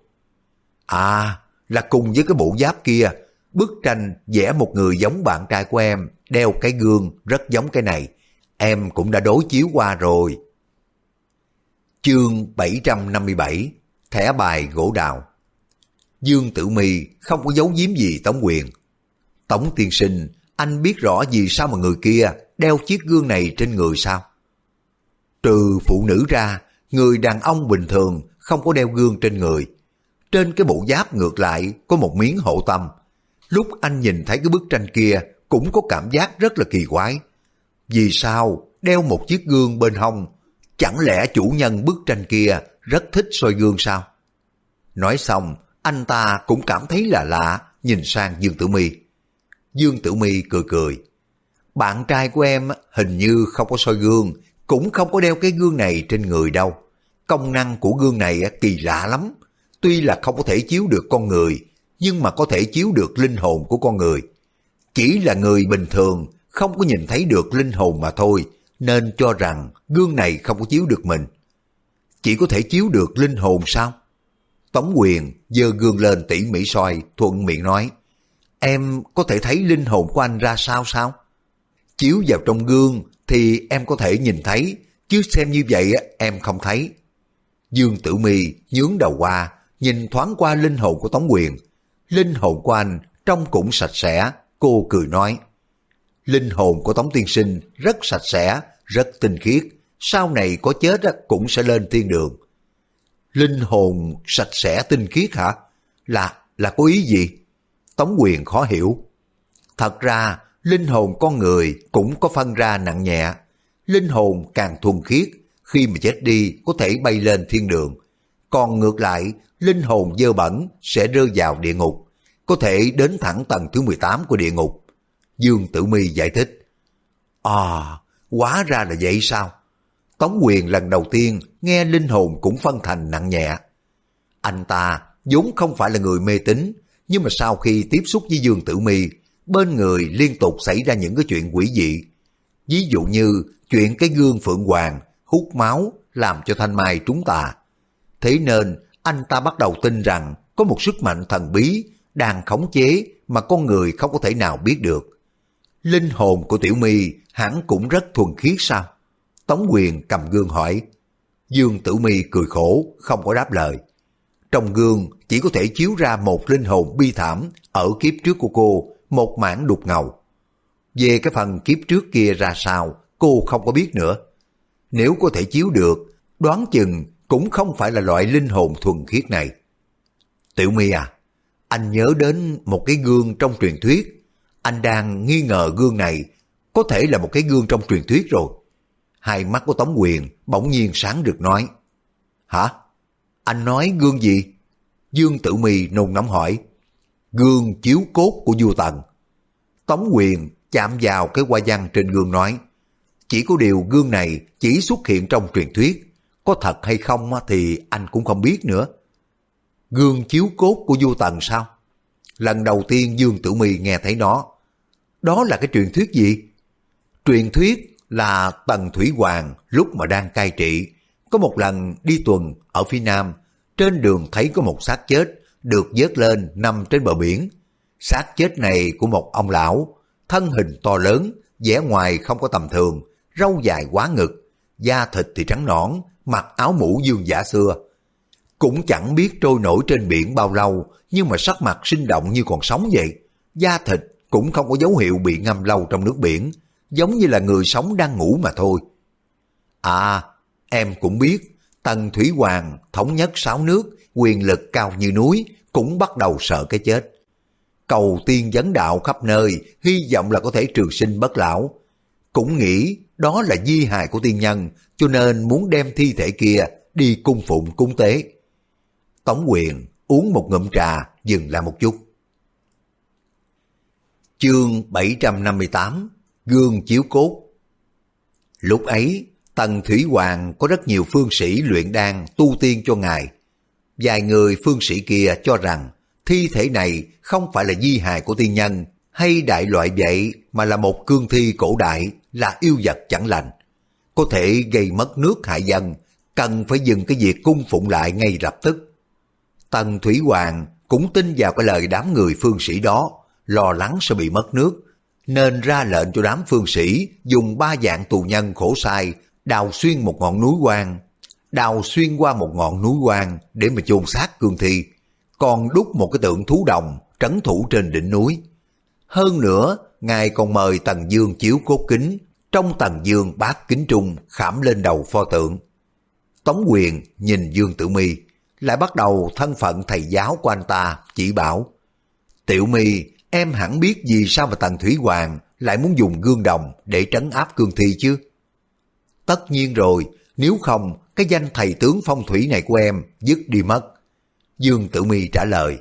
À, là cùng với cái bộ giáp kia, bức tranh vẽ một người giống bạn trai của em, đeo cái gương rất giống cái này. Em cũng đã đối chiếu qua rồi. Chương 757 Thẻ bài gỗ đào Dương Tử Mi không có giấu giếm gì Tống Quyền. Tống tiên sinh, anh biết rõ vì sao mà người kia đeo chiếc gương này trên người sao? Trừ phụ nữ ra, người đàn ông bình thường không có đeo gương trên người. Trên cái bộ giáp ngược lại có một miếng hộ tâm. Lúc anh nhìn thấy cái bức tranh kia cũng có cảm giác rất là kỳ quái. Vì sao đeo một chiếc gương bên hông? Chẳng lẽ chủ nhân bức tranh kia rất thích soi gương sao? Nói xong, anh ta cũng cảm thấy là lạ, nhìn sang Dương Tử Mi. Dương Tử Mi cười cười. Bạn trai của em hình như không có soi gương, cũng không có đeo cái gương này trên người đâu. Công năng của gương này kỳ lạ lắm. Tuy là không có thể chiếu được con người, nhưng mà có thể chiếu được linh hồn của con người. Chỉ là người bình thường không có nhìn thấy được linh hồn mà thôi, nên cho rằng gương này không có chiếu được mình. Chỉ có thể chiếu được linh hồn sao? Tống quyền giơ gương lên tỉ mỉ soi, thuận miệng nói, em có thể thấy linh hồn của anh ra sao sao? Chiếu vào trong gương thì em có thể nhìn thấy, chứ xem như vậy em không thấy. Dương Tử Mi nhướng đầu qua, nhìn thoáng qua linh hồn của Tống Quyền. Linh hồn của anh trông cũng sạch sẽ, cô cười nói. Linh hồn của Tống Tiên Sinh rất sạch sẽ, rất tinh khiết, sau này có chết cũng sẽ lên thiên đường. Linh hồn sạch sẽ tinh khiết hả? Là, là có ý gì? Tống quyền khó hiểu. Thật ra, linh hồn con người cũng có phân ra nặng nhẹ. Linh hồn càng thuần khiết, khi mà chết đi có thể bay lên thiên đường. Còn ngược lại, linh hồn dơ bẩn sẽ rơi vào địa ngục, có thể đến thẳng tầng thứ 18 của địa ngục. Dương Tử Mi giải thích. À, hóa ra là vậy sao? Tống quyền lần đầu tiên nghe linh hồn cũng phân thành nặng nhẹ. Anh ta vốn không phải là người mê tín, nhưng mà sau khi tiếp xúc với Dương Tử Mi, bên người liên tục xảy ra những cái chuyện quỷ dị. Ví dụ như chuyện cái gương Phượng Hoàng hút máu làm cho Thanh Mai trúng tà. Thế nên anh ta bắt đầu tin rằng có một sức mạnh thần bí đang khống chế mà con người không có thể nào biết được. Linh hồn của Tiểu My hẳn cũng rất thuần khiết sao? Tống quyền cầm gương hỏi. Dương Tử Mi cười khổ, không có đáp lời. Trong gương chỉ có thể chiếu ra một linh hồn bi thảm ở kiếp trước của cô, một mảng đục ngầu. Về cái phần kiếp trước kia ra sao, cô không có biết nữa. Nếu có thể chiếu được, đoán chừng cũng không phải là loại linh hồn thuần khiết này. Tiểu My à, anh nhớ đến một cái gương trong truyền thuyết. Anh đang nghi ngờ gương này có thể là một cái gương trong truyền thuyết rồi. Hai mắt của Tống Quyền bỗng nhiên sáng rực nói. Hả? Anh nói gương gì? Dương Tử Mi nôn nóng hỏi, gương chiếu cốt của vua Tần. Tống quyền chạm vào cái hoa văn trên gương nói, chỉ có điều gương này chỉ xuất hiện trong truyền thuyết, có thật hay không thì anh cũng không biết nữa. Gương chiếu cốt của vua Tần sao? Lần đầu tiên Dương Tử Mi nghe thấy nó. Đó là cái truyền thuyết gì? Truyền thuyết là Tần Thủy Hoàng lúc mà đang cai trị, có một lần đi tuần ở phía nam, trên đường thấy có một xác chết được vớt lên nằm trên bờ biển. Xác chết này của một ông lão, thân hình to lớn, vẻ ngoài không có tầm thường, râu dài quá ngực, da thịt thì trắng nõn, mặc áo mũ dương giả xưa. Cũng chẳng biết trôi nổi trên biển bao lâu, nhưng mà sắc mặt sinh động như còn sống vậy. Da thịt cũng không có dấu hiệu bị ngâm lâu trong nước biển, giống như là người sống đang ngủ mà thôi. À, em cũng biết, Tần Thủy Hoàng thống nhất sáu nước, quyền lực cao như núi, cũng bắt đầu sợ cái chết. Cầu tiên vấn đạo khắp nơi, hy vọng là có thể trường sinh bất lão. Cũng nghĩ đó là di hài của tiên nhân, cho nên muốn đem thi thể kia đi cung phụng cúng tế. Tống quyền uống một ngụm trà, dừng lại một chút. Chương 758 Gương chiếu cốt Lúc ấy, Tần Thủy Hoàng có rất nhiều phương sĩ luyện đan tu tiên cho ngài. Vài người phương sĩ kia cho rằng thi thể này không phải là di hài của tiên nhân hay đại loại vậy mà là một cương thi cổ đại là yêu vật chẳng lành. Có thể gây mất nước hại dân, cần phải dừng cái việc cung phụng lại ngay lập tức. Tần Thủy Hoàng cũng tin vào cái lời đám người phương sĩ đó, lo lắng sẽ bị mất nước, nên ra lệnh cho đám phương sĩ dùng ba dạng tù nhân khổ sai đào xuyên một ngọn núi quan, đào xuyên qua một ngọn núi quan để mà chôn xác cương thi, còn đúc một cái tượng thú đồng trấn thủ trên đỉnh núi. Hơn nữa, Ngài còn mời Tần Dương chiếu cốt kính, trong Tần Dương bát kính trung khảm lên đầu pho tượng. Tống quyền nhìn Dương Tử Mi lại bắt đầu thân phận thầy giáo của anh ta chỉ bảo Tiểu Mi em hẳn biết vì sao mà Tần Thủy Hoàng lại muốn dùng gương đồng để trấn áp cương thi chứ. Tất nhiên rồi, nếu không, cái danh thầy tướng phong thủy này của em dứt đi mất. Dương Tử Mi trả lời.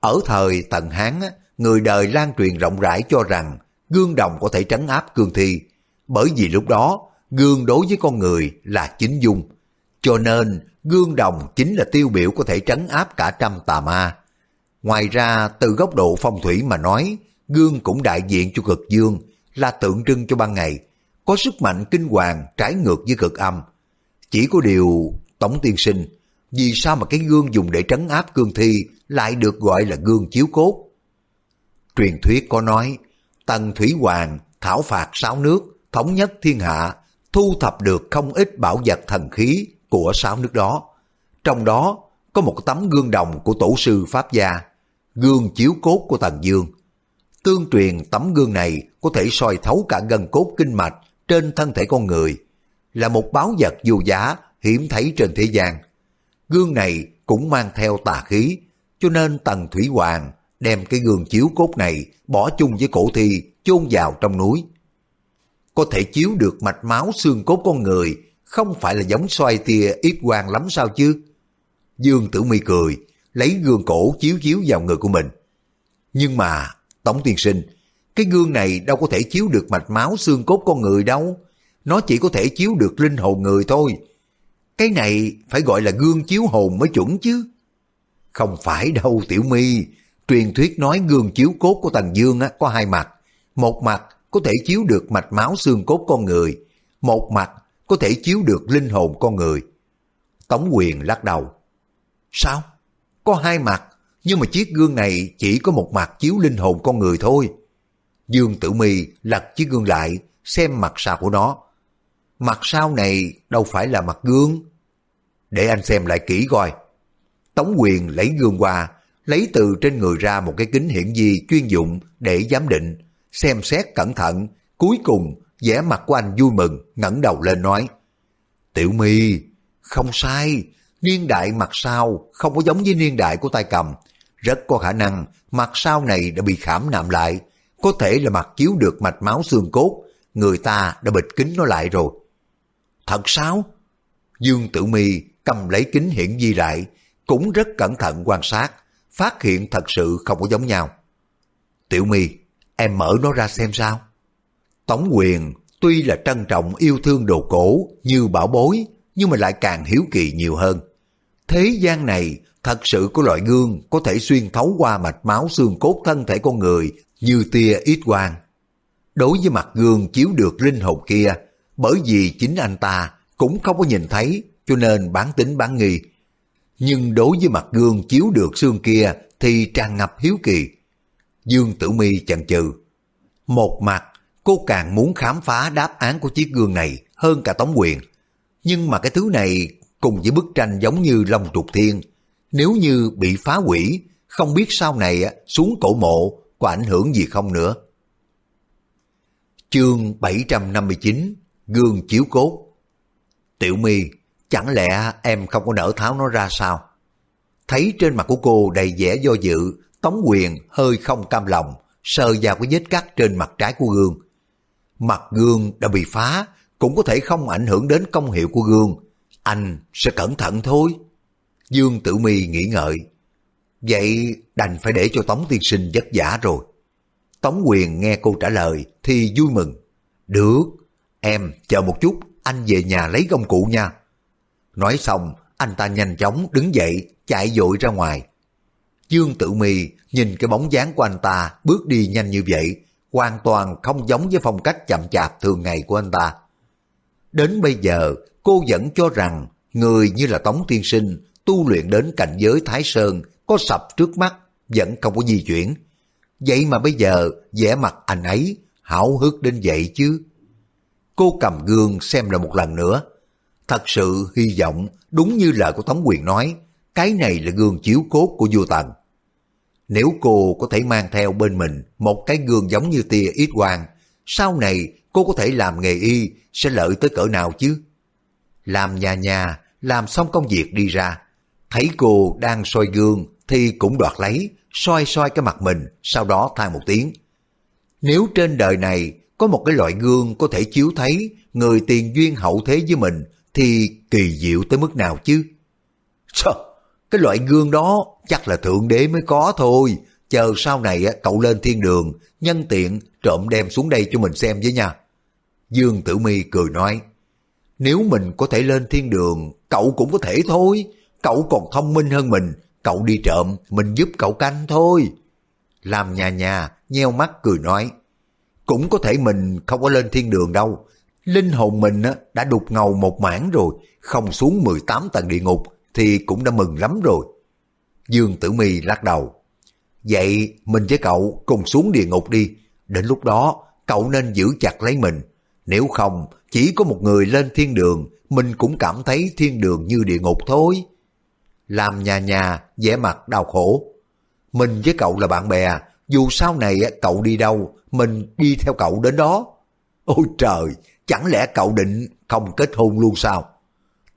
Ở thời Tần Hán, người đời lan truyền rộng rãi cho rằng gương đồng có thể trấn áp cương thi, bởi vì lúc đó gương đối với con người là chính dung. Cho nên gương đồng chính là tiêu biểu có thể trấn áp cả trăm tà ma. Ngoài ra từ góc độ phong thủy mà nói, gương cũng đại diện cho cực dương, là tượng trưng cho ban ngày, có sức mạnh kinh hoàng trái ngược với cực âm. Chỉ có điều, Tổng tiên sinh, vì sao mà cái gương dùng để trấn áp cương thi lại được gọi là gương chiếu cốt? Truyền thuyết có nói, Tần Thủy Hoàng thảo phạt sáu nước, thống nhất thiên hạ, thu thập được không ít bảo vật thần khí của sáu nước đó. Trong đó có một tấm gương đồng của tổ sư Pháp gia, gương chiếu cốt của Tần Dương. Tương truyền tấm gương này có thể soi thấu cả gân cốt kinh mạch trên thân thể con người, là một báo vật vô giá hiếm thấy trên thế gian. Gương này cũng mang theo tà khí, cho nên Tần Thủy Hoàng đem cái gương chiếu cốt này bỏ chung với cổ thi chôn vào trong núi. Có thể chiếu được mạch máu xương cốt con người, không phải là giống xoay tia ít quang lắm sao chứ? Dương Tử Mi cười, lấy gương cổ chiếu chiếu vào người của mình. Nhưng mà, Tống Tiên Sinh, cái gương này đâu có thể chiếu được mạch máu xương cốt con người đâu. Nó chỉ có thể chiếu được linh hồn người thôi. Cái này phải gọi là gương chiếu hồn mới chuẩn chứ. Không phải đâu Tiểu My, truyền thuyết nói gương chiếu cốt của Tần Dương á, có hai mặt. Một mặt có thể chiếu được mạch máu xương cốt con người, một mặt có thể chiếu được linh hồn con người. Tống quyền lắc đầu. Sao? Có hai mặt, nhưng mà chiếc gương này chỉ có một mặt chiếu linh hồn con người thôi. Dương Tử Mi lật chiếc gương lại, xem mặt sau của nó. Mặt sau này đâu phải là mặt gương. Để anh xem lại kỹ coi. Tống quyền lấy gương qua, lấy từ trên người ra một cái kính hiển vi chuyên dụng để giám định, xem xét cẩn thận, cuối cùng vẻ mặt của anh vui mừng, ngẩng đầu lên nói. Tiểu Mi không sai, niên đại mặt sau không có giống với niên đại của tay cầm. Rất có khả năng mặt sau này đã bị khảm nạm lại, có thể là mặt chiếu được mạch máu xương cốt, người ta đã bịt kính nó lại rồi. Thật sao? Dương Tử Mi cầm lấy kính hiển vi lại, cũng rất cẩn thận quan sát, phát hiện thật sự không có giống nhau. Tiểu My, em mở nó ra xem sao. Tống quyền tuy là trân trọng yêu thương đồ cổ như bảo bối, nhưng mà lại càng hiếu kỳ nhiều hơn. Thế gian này thật sự có loại gương có thể xuyên thấu qua mạch máu xương cốt thân thể con người như tia ít quang. Đối với mặt gương chiếu được linh hồn kia, bởi vì chính anh ta cũng không có nhìn thấy cho nên bán tính bán nghi. Nhưng đối với mặt gương chiếu được xương kia thì tràn ngập hiếu kỳ. Dương Tử Mi chần chừ. Một mặt, cô càng muốn khám phá đáp án của chiếc gương này hơn cả Tống Quyền. Nhưng mà cái thứ này cùng với bức tranh giống như Long Trục Thiên, nếu như bị phá hủy, không biết sau này xuống cổ mộ có ảnh hưởng gì không nữa. Chương 759 Gương chiếu cốt Tiểu mi chẳng lẽ em không có nỡ tháo nó ra sao? Thấy trên mặt của cô đầy vẻ do dự, Tống Quyền hơi không cam lòng, sờ vào cái vết cắt trên mặt trái của gương. Mặt gương đã bị phá, cũng có thể không ảnh hưởng đến công hiệu của gương. Anh sẽ cẩn thận thôi. Dương Tử Mi nghĩ ngợi. Vậy đành phải để cho Tống Tiên Sinh vất vả rồi. Tống Quyền nghe cô trả lời thì vui mừng. Được, em chờ một chút, anh về nhà lấy công cụ nha. Nói xong, anh ta nhanh chóng đứng dậy, chạy dội ra ngoài. Dương Tử Mi nhìn cái bóng dáng của anh ta bước đi nhanh như vậy, hoàn toàn không giống với phong cách chậm chạp thường ngày của anh ta. Đến bây giờ, cô vẫn cho rằng người như là Tống Tiên Sinh tu luyện đến cảnh giới Thái Sơn có sập trước mắt vẫn không có di chuyển. Vậy mà bây giờ vẻ mặt anh ấy hảo hức đến vậy chứ. Cô cầm gương xem lại một lần nữa. Thật sự hy vọng đúng như lời của Tống Quyền nói, cái này là gương chiếu cốt của vua Tần. Nếu cô có thể mang theo bên mình một cái gương giống như tia ít quang, sau này cô có thể làm nghề y sẽ lợi tới cỡ nào chứ? Làm nhà nhà, làm xong công việc đi ra, thấy cô đang soi gương thì cũng đoạt lấy, soi soi cái mặt mình, sau đó than một tiếng. Nếu trên đời này có một cái loại gương có thể chiếu thấy người tiền duyên hậu thế với mình thì kỳ diệu tới mức nào chứ? Sao? Cái loại gương đó chắc là thượng đế mới có thôi. Chờ sau này cậu lên thiên đường, nhân tiện trộm đem xuống đây cho mình xem với nha. Dương Tử Mi cười nói, nếu mình có thể lên thiên đường, cậu cũng có thể thôi. Cậu còn thông minh hơn mình, cậu đi trộm, mình giúp cậu canh thôi. Làm nhà nhà, nheo mắt cười nói, cũng có thể mình không có lên thiên đường đâu. Linh hồn mình đã đục ngầu một mảng rồi, không xuống 18 tầng địa ngục thì cũng đã mừng lắm rồi. Dương Tử Mi lắc đầu. Vậy mình với cậu cùng xuống địa ngục đi. Đến lúc đó cậu nên giữ chặt lấy mình. Nếu không chỉ có một người lên thiên đường mình cũng cảm thấy thiên đường như địa ngục thôi. Làm nhà nhà vẻ mặt đau khổ. Mình với cậu là bạn bè, dù sau này cậu đi đâu, mình đi theo cậu đến đó. Ôi trời, chẳng lẽ cậu định không kết hôn luôn sao?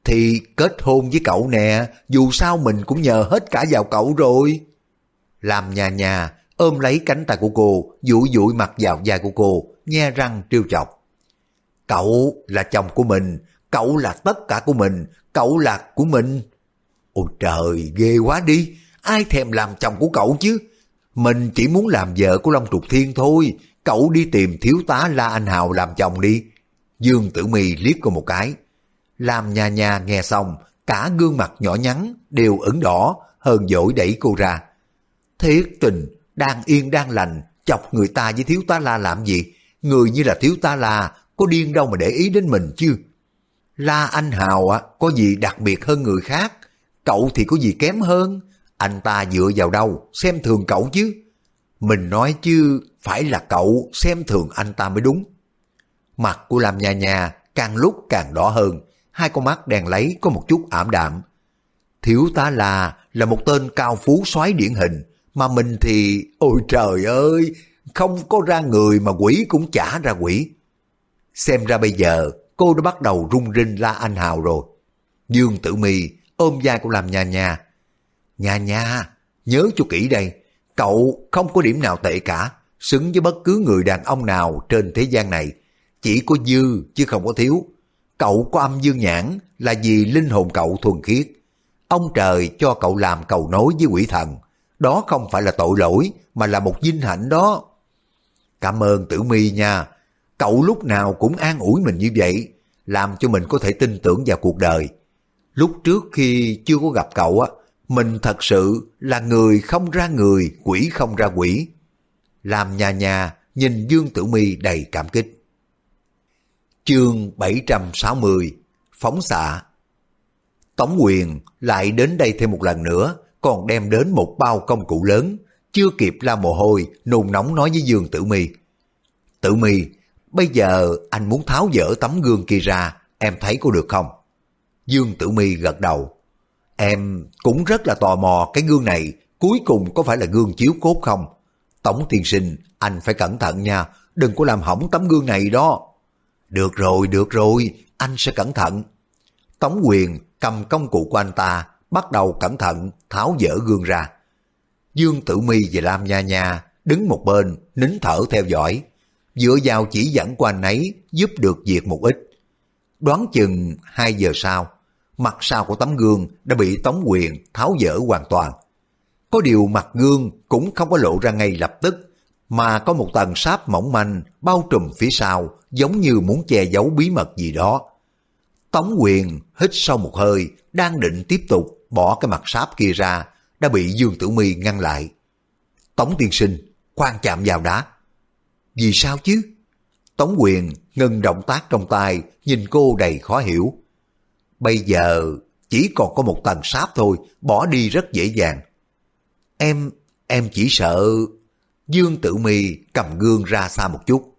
Thì kết hôn với cậu nè, dù sao mình cũng nhờ hết cả vào cậu rồi. Làm nhà nhà, ôm lấy cánh tay của cô, dụi dụi mặt vào vai của cô, nghe răng trêu chọc. Cậu là chồng của mình, cậu là tất cả của mình, cậu là của mình. Ôi trời, ghê quá đi, ai thèm làm chồng của cậu chứ? Mình chỉ muốn làm vợ của Long Trục Thiên thôi, cậu đi tìm thiếu tá La Anh Hào làm chồng đi. Dương Tử Mi liếc cô một cái. Làm nhà nhà nghe xong, cả gương mặt nhỏ nhắn đều ửng đỏ, hờn dỗi đẩy cô ra. Thiết tình, đang yên đang lành, chọc người ta với thiếu tá La làm gì? Người như là thiếu tá La, có điên đâu mà để ý đến mình chứ? La Anh Hào á, có gì đặc biệt hơn người khác? Cậu thì có gì kém hơn? Anh ta dựa vào đâu, xem thường cậu chứ? Mình nói chứ, phải là cậu xem thường anh ta mới đúng. Mặt của Lam nhà nhà càng lúc càng đỏ hơn, hai con mắt đèn lấy có một chút ảm đạm. Thiếu tá là là một tên cao phú soái điển hình, mà mình thì, ôi trời ơi, không có ra người mà quỷ cũng chả ra quỷ. Xem ra bây giờ cô đã bắt đầu rung rinh la anh hào rồi. Dương Tử Mi ôm vai của làm nhà nhà. Nhà nhà, nhớ cho kỹ đây, cậu không có điểm nào tệ cả, xứng với bất cứ người đàn ông nào trên thế gian này. Chỉ có dư chứ không có thiếu. Cậu có âm dương nhãn là vì linh hồn cậu thuần khiết. Ông trời cho cậu làm cầu nối với quỷ thần. Đó không phải là tội lỗi, mà là một vinh hạnh đó. Cảm ơn tử mi nha. Cậu lúc nào cũng an ủi mình như vậy, làm cho mình có thể tin tưởng vào cuộc đời. Lúc trước khi chưa có gặp cậu á, mình thật sự là người không ra người, quỷ không ra quỷ. Làm nhà nhà nhìn Dương Tử Mi đầy cảm kích. Chương 760 Phóng xạ Tống quyền lại đến đây thêm một lần nữa, còn đem đến một bao công cụ lớn, chưa kịp la mồ hôi, nôn nóng nói với Dương Tử Mi. Tử Mi, bây giờ anh muốn tháo dỡ tấm gương kia ra, em thấy có được không? Dương Tử Mi gật đầu. Em cũng rất là tò mò cái gương này cuối cùng có phải là gương chiếu cốt không? Tổng tiên sinh, anh phải cẩn thận nha, đừng có làm hỏng tấm gương này đó. Được rồi, được rồi, anh sẽ cẩn thận. Tống quyền cầm công cụ của anh ta, bắt đầu cẩn thận tháo dỡ gương ra. Dương Tử Mi và Lam Nha Nha đứng một bên, nín thở theo dõi. Dựa vào chỉ dẫn của anh ấy giúp được việc một ít. Đoán chừng 2 giờ sau, mặt sau của tấm gương đã bị Tống Quyền tháo dỡ hoàn toàn. Có điều mặt gương cũng không có lộ ra ngay lập tức, mà có một tầng sáp mỏng manh bao trùm phía sau giống như muốn che giấu bí mật gì đó. Tống Quyền hít sâu một hơi, đang định tiếp tục bỏ cái mặt sáp kia ra, đã bị Dương Tử Mi ngăn lại. Tống tiên sinh, khoan chạm vào đá. Vì sao chứ? Tống Quyền ngừng động tác trong tay, nhìn cô đầy khó hiểu. Bây giờ chỉ còn có một tầng sáp thôi, bỏ đi rất dễ dàng. Em, em chỉ sợ... Dương Tử Mi cầm gương ra xa một chút.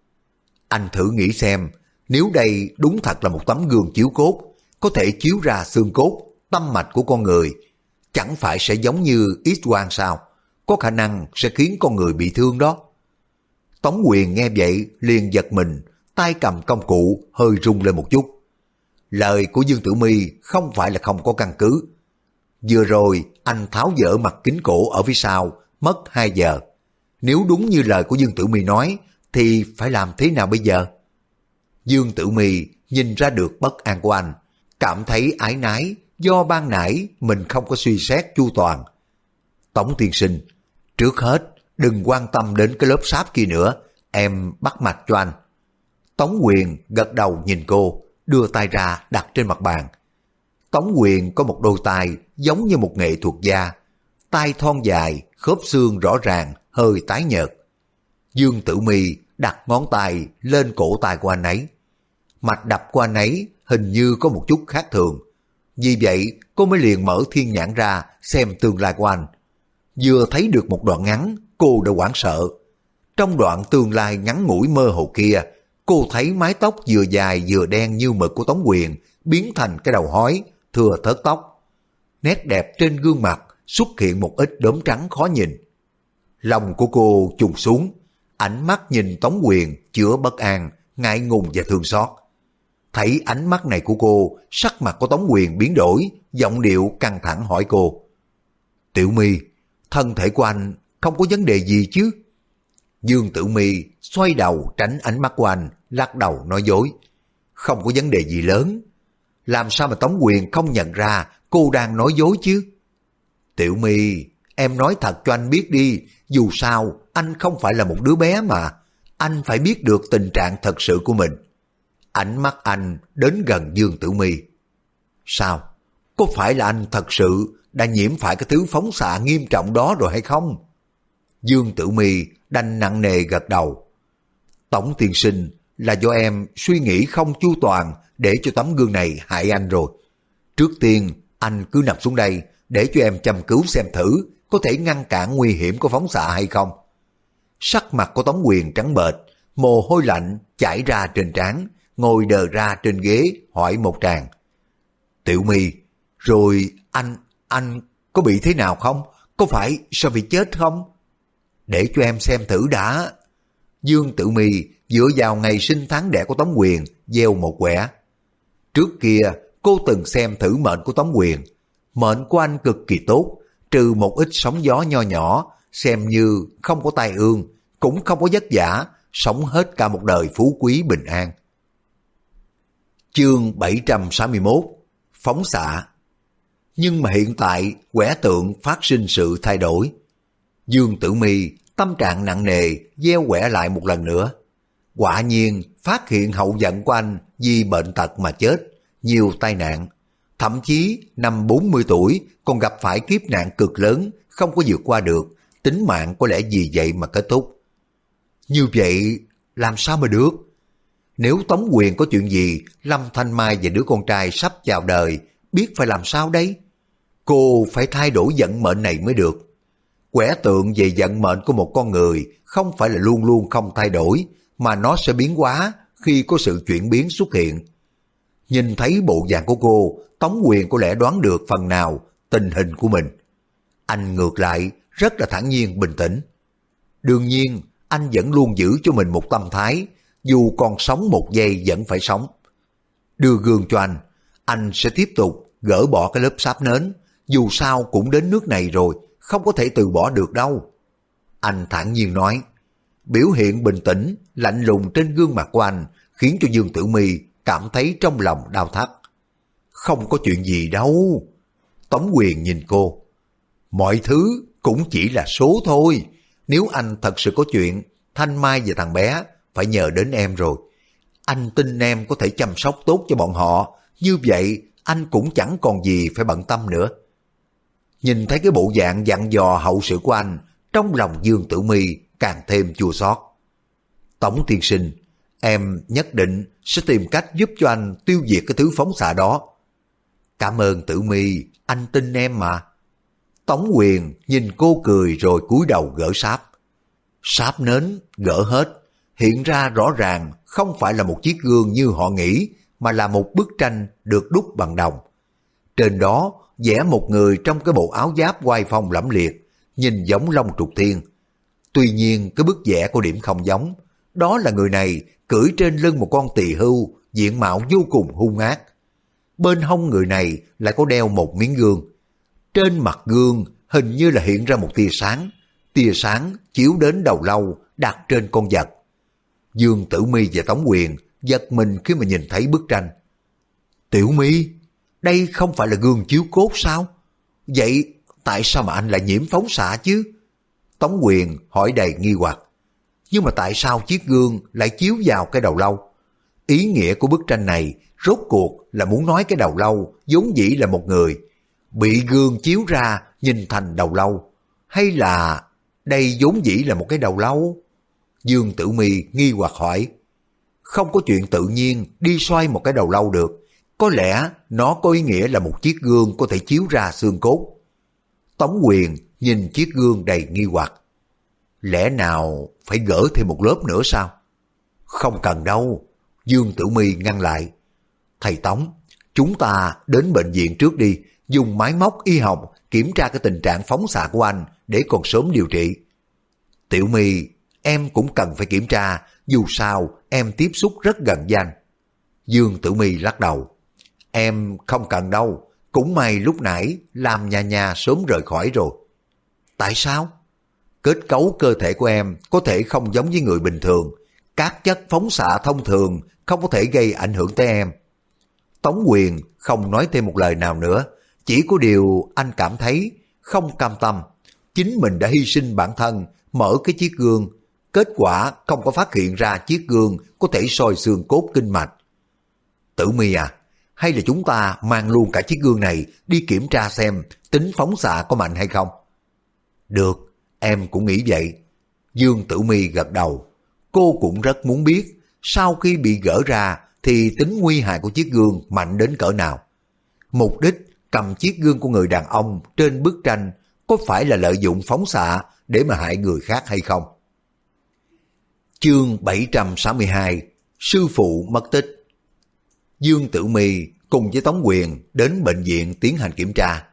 Anh thử nghĩ xem, nếu đây đúng thật là một tấm gương chiếu cốt, có thể chiếu ra xương cốt, tâm mạch của con người, chẳng phải sẽ giống như ít quan sao? Có khả năng sẽ khiến con người bị thương đó. Tống quyền nghe vậy liền giật mình, tay cầm công cụ hơi rung lên một chút. Lời của Dương Tử Mi không phải là không có căn cứ. Vừa rồi anh tháo dỡ mặt kính cổ ở phía sau, mất 2 giờ. Nếu đúng như lời của Dương Tử Mi nói, thì phải làm thế nào bây giờ? Dương Tử Mi nhìn ra được bất an của anh, cảm thấy ái nái do ban nãy mình không có suy xét chu toàn. tổng tiên sinh, trước hết đừng quan tâm đến cái lớp sáp kia nữa, em bắt mạch cho anh. Tống quyền gật đầu nhìn cô, đưa tay ra đặt trên mặt bàn. Tống quyền có một đôi tay giống như một nghệ thuật gia, tay thon dài, khớp xương rõ ràng, hơi tái nhợt. Dương Tử Mi đặt ngón tay lên cổ tay của anh ấy. Mạch đập của anh ấy hình như có một chút khác thường. Vì vậy, cô mới liền mở thiên nhãn ra xem tương lai của anh. Vừa thấy được một đoạn ngắn, cô đã hoảng sợ. Trong đoạn tương lai ngắn ngủi mơ hồ kia, cô thấy mái tóc vừa dài vừa đen như mực của Tống Quyền biến thành cái đầu hói, thừa thớt tóc. Nét đẹp trên gương mặt xuất hiện một ít đốm trắng khó nhìn. Lòng của cô trùng xuống, ánh mắt nhìn Tống Quyền chữa bất an, ngại ngùng và thương xót. Thấy ánh mắt này của cô, sắc mặt của Tống Quyền biến đổi, giọng điệu căng thẳng hỏi cô. Tiểu My, thân thể của anh không có vấn đề gì chứ? Dương Tử Mi xoay đầu tránh ánh mắt của anh, lắc đầu nói dối. Không có vấn đề gì lớn. Làm sao mà Tống Quyền không nhận ra cô đang nói dối chứ? Tiểu Mi em nói thật cho anh biết đi, dù sao anh không phải là một đứa bé mà. Anh phải biết được tình trạng thật sự của mình. Ánh mắt anh đến gần Dương Tử Mi. Sao? Có phải là anh thật sự đã nhiễm phải cái thứ phóng xạ nghiêm trọng đó rồi hay không? Dương Tử Mi đành nặng nề gật đầu. Tổng tiên sinh là do em suy nghĩ không chu toàn để cho tấm gương này hại anh rồi. Trước tiên, anh cứ nằm xuống đây để cho em chăm cứu xem thử có thể ngăn cản nguy hiểm của phóng xạ hay không. Sắc mặt của Tống Quyền trắng bệch, mồ hôi lạnh chảy ra trên trán, ngồi đờ ra trên ghế hỏi một tràng. Tiểu Mi, rồi anh, anh có bị thế nào không? Có phải sao bị chết không? Để cho em xem thử đã. Dương Tử Mi dựa vào ngày sinh tháng đẻ của Tống Quyền, gieo một quẻ. Trước kia, cô từng xem thử mệnh của Tống Quyền. Mệnh của anh cực kỳ tốt, trừ một ít sóng gió nho nhỏ, xem như không có tai ương, cũng không có vất vả, sống hết cả một đời phú quý bình an. Chương 761 Phóng xạ Nhưng mà hiện tại quẻ tượng phát sinh sự thay đổi. Dương Tử Mi tâm trạng nặng nề gieo quẻ lại một lần nữa. Quả nhiên phát hiện hậu giận của anh vì bệnh tật mà chết, nhiều tai nạn. Thậm chí năm 40 tuổi còn gặp phải kiếp nạn cực lớn, không có vượt qua được, tính mạng có lẽ vì vậy mà kết thúc. Như vậy làm sao mà được? Nếu Tống Quyền có chuyện gì, Lâm Thanh Mai và đứa con trai sắp chào đời, biết phải làm sao đấy? Cô phải thay đổi vận mệnh này mới được. Quẻ tượng về vận mệnh của một con người không phải là luôn luôn không thay đổi, mà nó sẽ biến hóa khi có sự chuyển biến xuất hiện. Nhìn thấy bộ dạng của cô, Tống Quyền có lẽ đoán được phần nào tình hình của mình. Anh ngược lại rất là thản nhiên bình tĩnh. Đương nhiên, anh vẫn luôn giữ cho mình một tâm thái, dù còn sống một giây vẫn phải sống. Đưa gương cho anh, anh sẽ tiếp tục gỡ bỏ cái lớp sáp nến, dù sao cũng đến nước này rồi, không có thể từ bỏ được đâu. Anh thản nhiên nói, biểu hiện bình tĩnh, lạnh lùng trên gương mặt của anh khiến cho Dương Tử Mi cảm thấy trong lòng đau thắt. Không có chuyện gì đâu. Tống quyền nhìn cô. Mọi thứ cũng chỉ là số thôi. Nếu anh thật sự có chuyện, Thanh Mai và thằng bé phải nhờ đến em rồi. Anh tin em có thể chăm sóc tốt cho bọn họ. Như vậy anh cũng chẳng còn gì phải bận tâm nữa. Nhìn thấy cái bộ dạng dặn dò hậu sự của anh, trong lòng Dương Tử Mi càng thêm chua xót. Tổng tiên sinh, em nhất định sẽ tìm cách giúp cho anh tiêu diệt cái thứ phóng xạ đó. Cảm ơn Tử Mi, anh tin em mà. Tống quyền nhìn cô cười rồi cúi đầu gỡ sáp. Sáp nến gỡ hết, hiện ra rõ ràng không phải là một chiếc gương như họ nghĩ, mà là một bức tranh được đúc bằng đồng. Trên đó vẽ một người trong cái bộ áo giáp quai phong lẫm liệt, nhìn giống Long Trục Thiên. Tuy nhiên cái bức vẽ có điểm không giống, đó là người này cưỡi trên lưng một con tỳ hưu, diện mạo vô cùng hung ác. Bên hông người này lại có đeo một miếng gương. Trên mặt gương hình như là hiện ra một tia sáng, tia sáng chiếu đến đầu lâu đặt trên con vật. Dương Tử Mi và Tống Quyền giật mình khi mà nhìn thấy bức tranh. Tiểu Mi, đây không phải là gương chiếu cốt sao? Vậy tại sao mà anh lại nhiễm phóng xạ chứ? Tống Quyền hỏi đầy nghi hoặc. Nhưng mà tại sao chiếc gương lại chiếu vào cái đầu lâu? Ý nghĩa của bức tranh này rốt cuộc là muốn nói cái đầu lâu vốn dĩ là một người, bị gương chiếu ra nhìn thành đầu lâu. Hay là đây vốn dĩ là một cái đầu lâu? Dương Tử Mi nghi hoặc hỏi. Không có chuyện tự nhiên đi xoay một cái đầu lâu được. Có lẽ nó có ý nghĩa là một chiếc gương có thể chiếu ra xương cốt. Tống quyền nhìn chiếc gương đầy nghi hoặc. Lẽ nào phải gỡ thêm một lớp nữa sao? Không cần đâu. Dương Tử Mi ngăn lại. Thầy Tống, chúng ta đến bệnh viện trước đi, dùng máy móc y học kiểm tra cái tình trạng phóng xạ của anh để còn sớm điều trị. Tiểu My, em cũng cần phải kiểm tra, dù sao em tiếp xúc rất gần danh. Dương Tử My lắc đầu. Em không cần đâu, cũng may lúc nãy làm nhà nhà sớm rời khỏi rồi. Tại sao? Kết cấu cơ thể của em có thể không giống với người bình thường. Các chất phóng xạ thông thường không có thể gây ảnh hưởng tới em. Tống quyền không nói thêm một lời nào nữa, chỉ có điều anh cảm thấy không cam tâm. Chính mình đã hy sinh bản thân, mở cái chiếc gương, kết quả không có phát hiện ra chiếc gương có thể soi xương cốt kinh mạch. Tử mi à, hay là chúng ta mang luôn cả chiếc gương này đi kiểm tra xem tính phóng xạ có mạnh hay không? Được, em cũng nghĩ vậy. Dương Tử Mi gật đầu. Cô cũng rất muốn biết sau khi bị gỡ ra thì tính nguy hại của chiếc gương mạnh đến cỡ nào. Mục đích cầm chiếc gương của người đàn ông trên bức tranh có phải là lợi dụng phóng xạ để mà hại người khác hay không? Chương 762 Sư phụ mất tích Dương Tử Mi cùng với Tống Quyền đến bệnh viện tiến hành kiểm tra.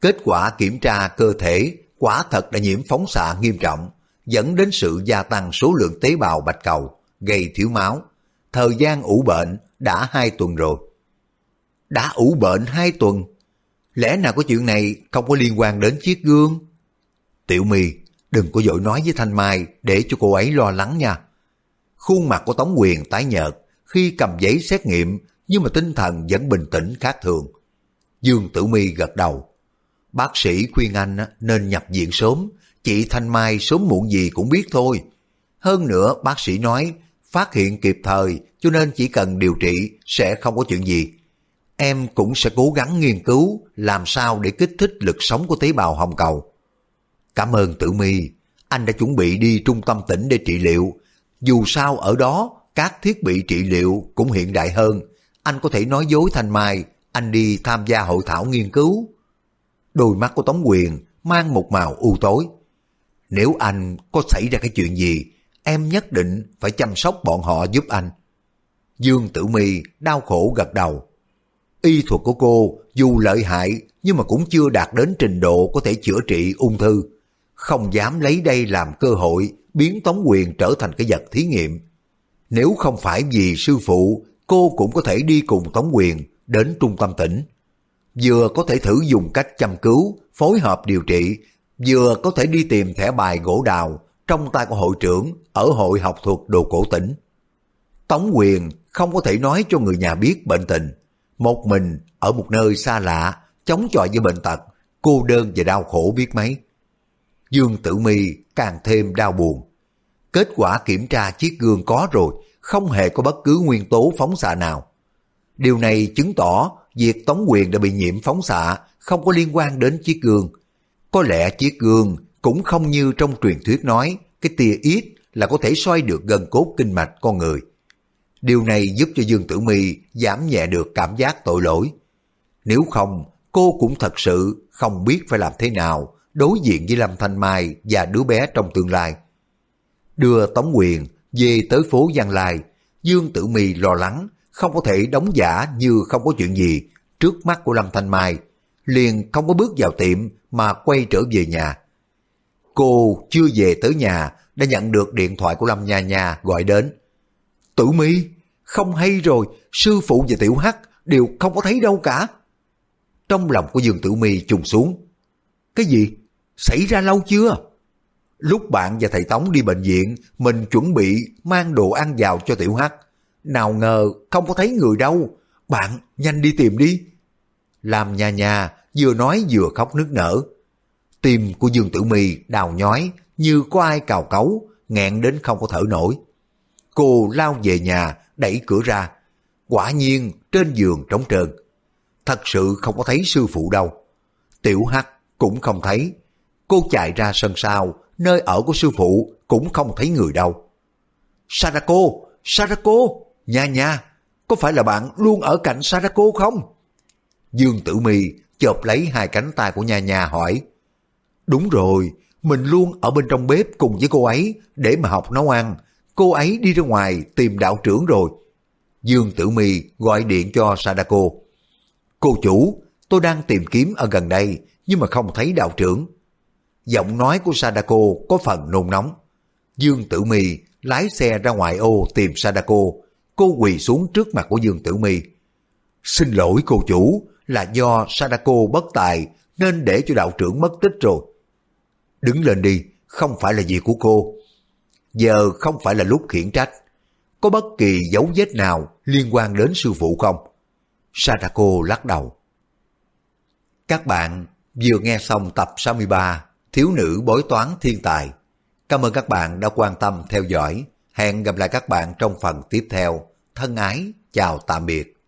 Kết quả kiểm tra cơ thể quả thật đã nhiễm phóng xạ nghiêm trọng, dẫn đến sự gia tăng số lượng tế bào bạch cầu, gây thiếu máu. Thời gian ủ bệnh đã hai tuần rồi. Đã ủ bệnh hai tuần? Lẽ nào có chuyện này không có liên quan đến chiếc gương? Tiểu My, đừng có dội nói với Thanh Mai để cho cô ấy lo lắng nha. Khuôn mặt của Tống Quyền tái nhợt khi cầm giấy xét nghiệm nhưng mà tinh thần vẫn bình tĩnh khác thường. Dương Tử Mi gật đầu. Bác sĩ khuyên anh nên nhập viện sớm, chị Thanh Mai sớm muộn gì cũng biết thôi. Hơn nữa bác sĩ nói phát hiện kịp thời cho nên chỉ cần điều trị sẽ không có chuyện gì. Em cũng sẽ cố gắng nghiên cứu làm sao để kích thích lực sống của tế bào hồng cầu. Cảm ơn Tử Mi, anh đã chuẩn bị đi trung tâm tỉnh để trị liệu. Dù sao ở đó các thiết bị trị liệu cũng hiện đại hơn. Anh có thể nói dối Thanh Mai, anh đi tham gia hội thảo nghiên cứu. Đôi mắt của Tống Quyền mang một màu u tối. Nếu anh có xảy ra cái chuyện gì, em nhất định phải chăm sóc bọn họ giúp anh. Dương Tử Mi đau khổ gật đầu. Y thuật của cô dù lợi hại nhưng mà cũng chưa đạt đến trình độ có thể chữa trị ung thư. Không dám lấy đây làm cơ hội biến Tống Quyền trở thành cái vật thí nghiệm. Nếu không phải vì sư phụ, cô cũng có thể đi cùng Tống Quyền đến trung tâm tỉnh. Vừa có thể thử dùng cách chăm cứu, phối hợp điều trị, vừa có thể đi tìm thẻ bài gỗ đào trong tay của hội trưởng ở hội học thuật đồ cổ tỉnh. Tống quyền không có thể nói cho người nhà biết bệnh tình. Một mình ở một nơi xa lạ, chống chọi với bệnh tật, cô đơn và đau khổ biết mấy. Dương Tử Mi càng thêm đau buồn. Kết quả kiểm tra chiếc gương có rồi, không hề có bất cứ nguyên tố phóng xạ nào. Điều này chứng tỏ việc Tống Quyền đã bị nhiễm phóng xạ không có liên quan đến chiếc gương. Có lẽ chiếc gương cũng không như trong truyền thuyết nói cái tia ít là có thể xoay được gần cốt kinh mạch con người. Điều này giúp cho Dương Tử Mi giảm nhẹ được cảm giác tội lỗi. Nếu không, cô cũng thật sự không biết phải làm thế nào đối diện với Lâm Thanh Mai và đứa bé trong tương lai. Đưa Tống Quyền về tới phố Giang Lai, Dương Tử Mi lo lắng, không có thể đóng giả như không có chuyện gì trước mắt của Lâm Thanh Mai, liền không có bước vào tiệm mà quay trở về nhà. Cô chưa về tới nhà đã nhận được điện thoại của Lâm Nha Nha gọi đến. Tử Mi, không hay rồi, sư phụ và Tiểu Hắc đều không có thấy đâu cả. Trong lòng của Dương Tử Mi trùng xuống. Cái gì? Xảy ra lâu chưa? Lúc bạn và thầy Tống đi bệnh viện, mình chuẩn bị mang đồ ăn vào cho Tiểu Hắc. Nào ngờ không có thấy người đâu. Bạn nhanh đi tìm đi. Làm nhà nhà vừa nói vừa khóc nức nở. Tim của Dương Tử mì đào nhói như có ai cào cấu, nghẹn đến không có thở nổi. Cô lao về nhà, đẩy cửa ra. Quả nhiên trên giường trống trơn. Thật sự không có thấy sư phụ đâu. Tiểu Hắc cũng không thấy. Cô chạy ra sân sau, nơi ở của sư phụ cũng không thấy người đâu. Sadako, Sadako, nha nha, có phải là bạn luôn ở cạnh Sadako không? Dương Tử Mi chộp lấy hai cánh tay của nha nha hỏi. Đúng rồi, mình luôn ở bên trong bếp cùng với cô ấy để mà học nấu ăn. Cô ấy đi ra ngoài tìm đạo trưởng rồi. Dương Tử Mi gọi điện cho Sadako. Cô chủ, tôi đang tìm kiếm ở gần đây nhưng mà không thấy đạo trưởng. Giọng nói của Sadako có phần nôn nóng. Dương Tử Mi lái xe ra ngoài ô tìm Sadako. Cô quỳ xuống trước mặt của Dương Tử Mi. Xin lỗi cô chủ, là do Sadako bất tài nên để cho đạo trưởng mất tích rồi. Đứng lên đi, không phải là việc của cô. Giờ không phải là lúc khiển trách. Có bất kỳ dấu vết nào liên quan đến sư phụ không? Sadako lắc đầu. Các bạn vừa nghe xong tập 63 Thiếu nữ bói toán thiên tài. Cảm ơn các bạn đã quan tâm theo dõi. Hẹn gặp lại các bạn trong phần tiếp theo. Thân ái, chào tạm biệt.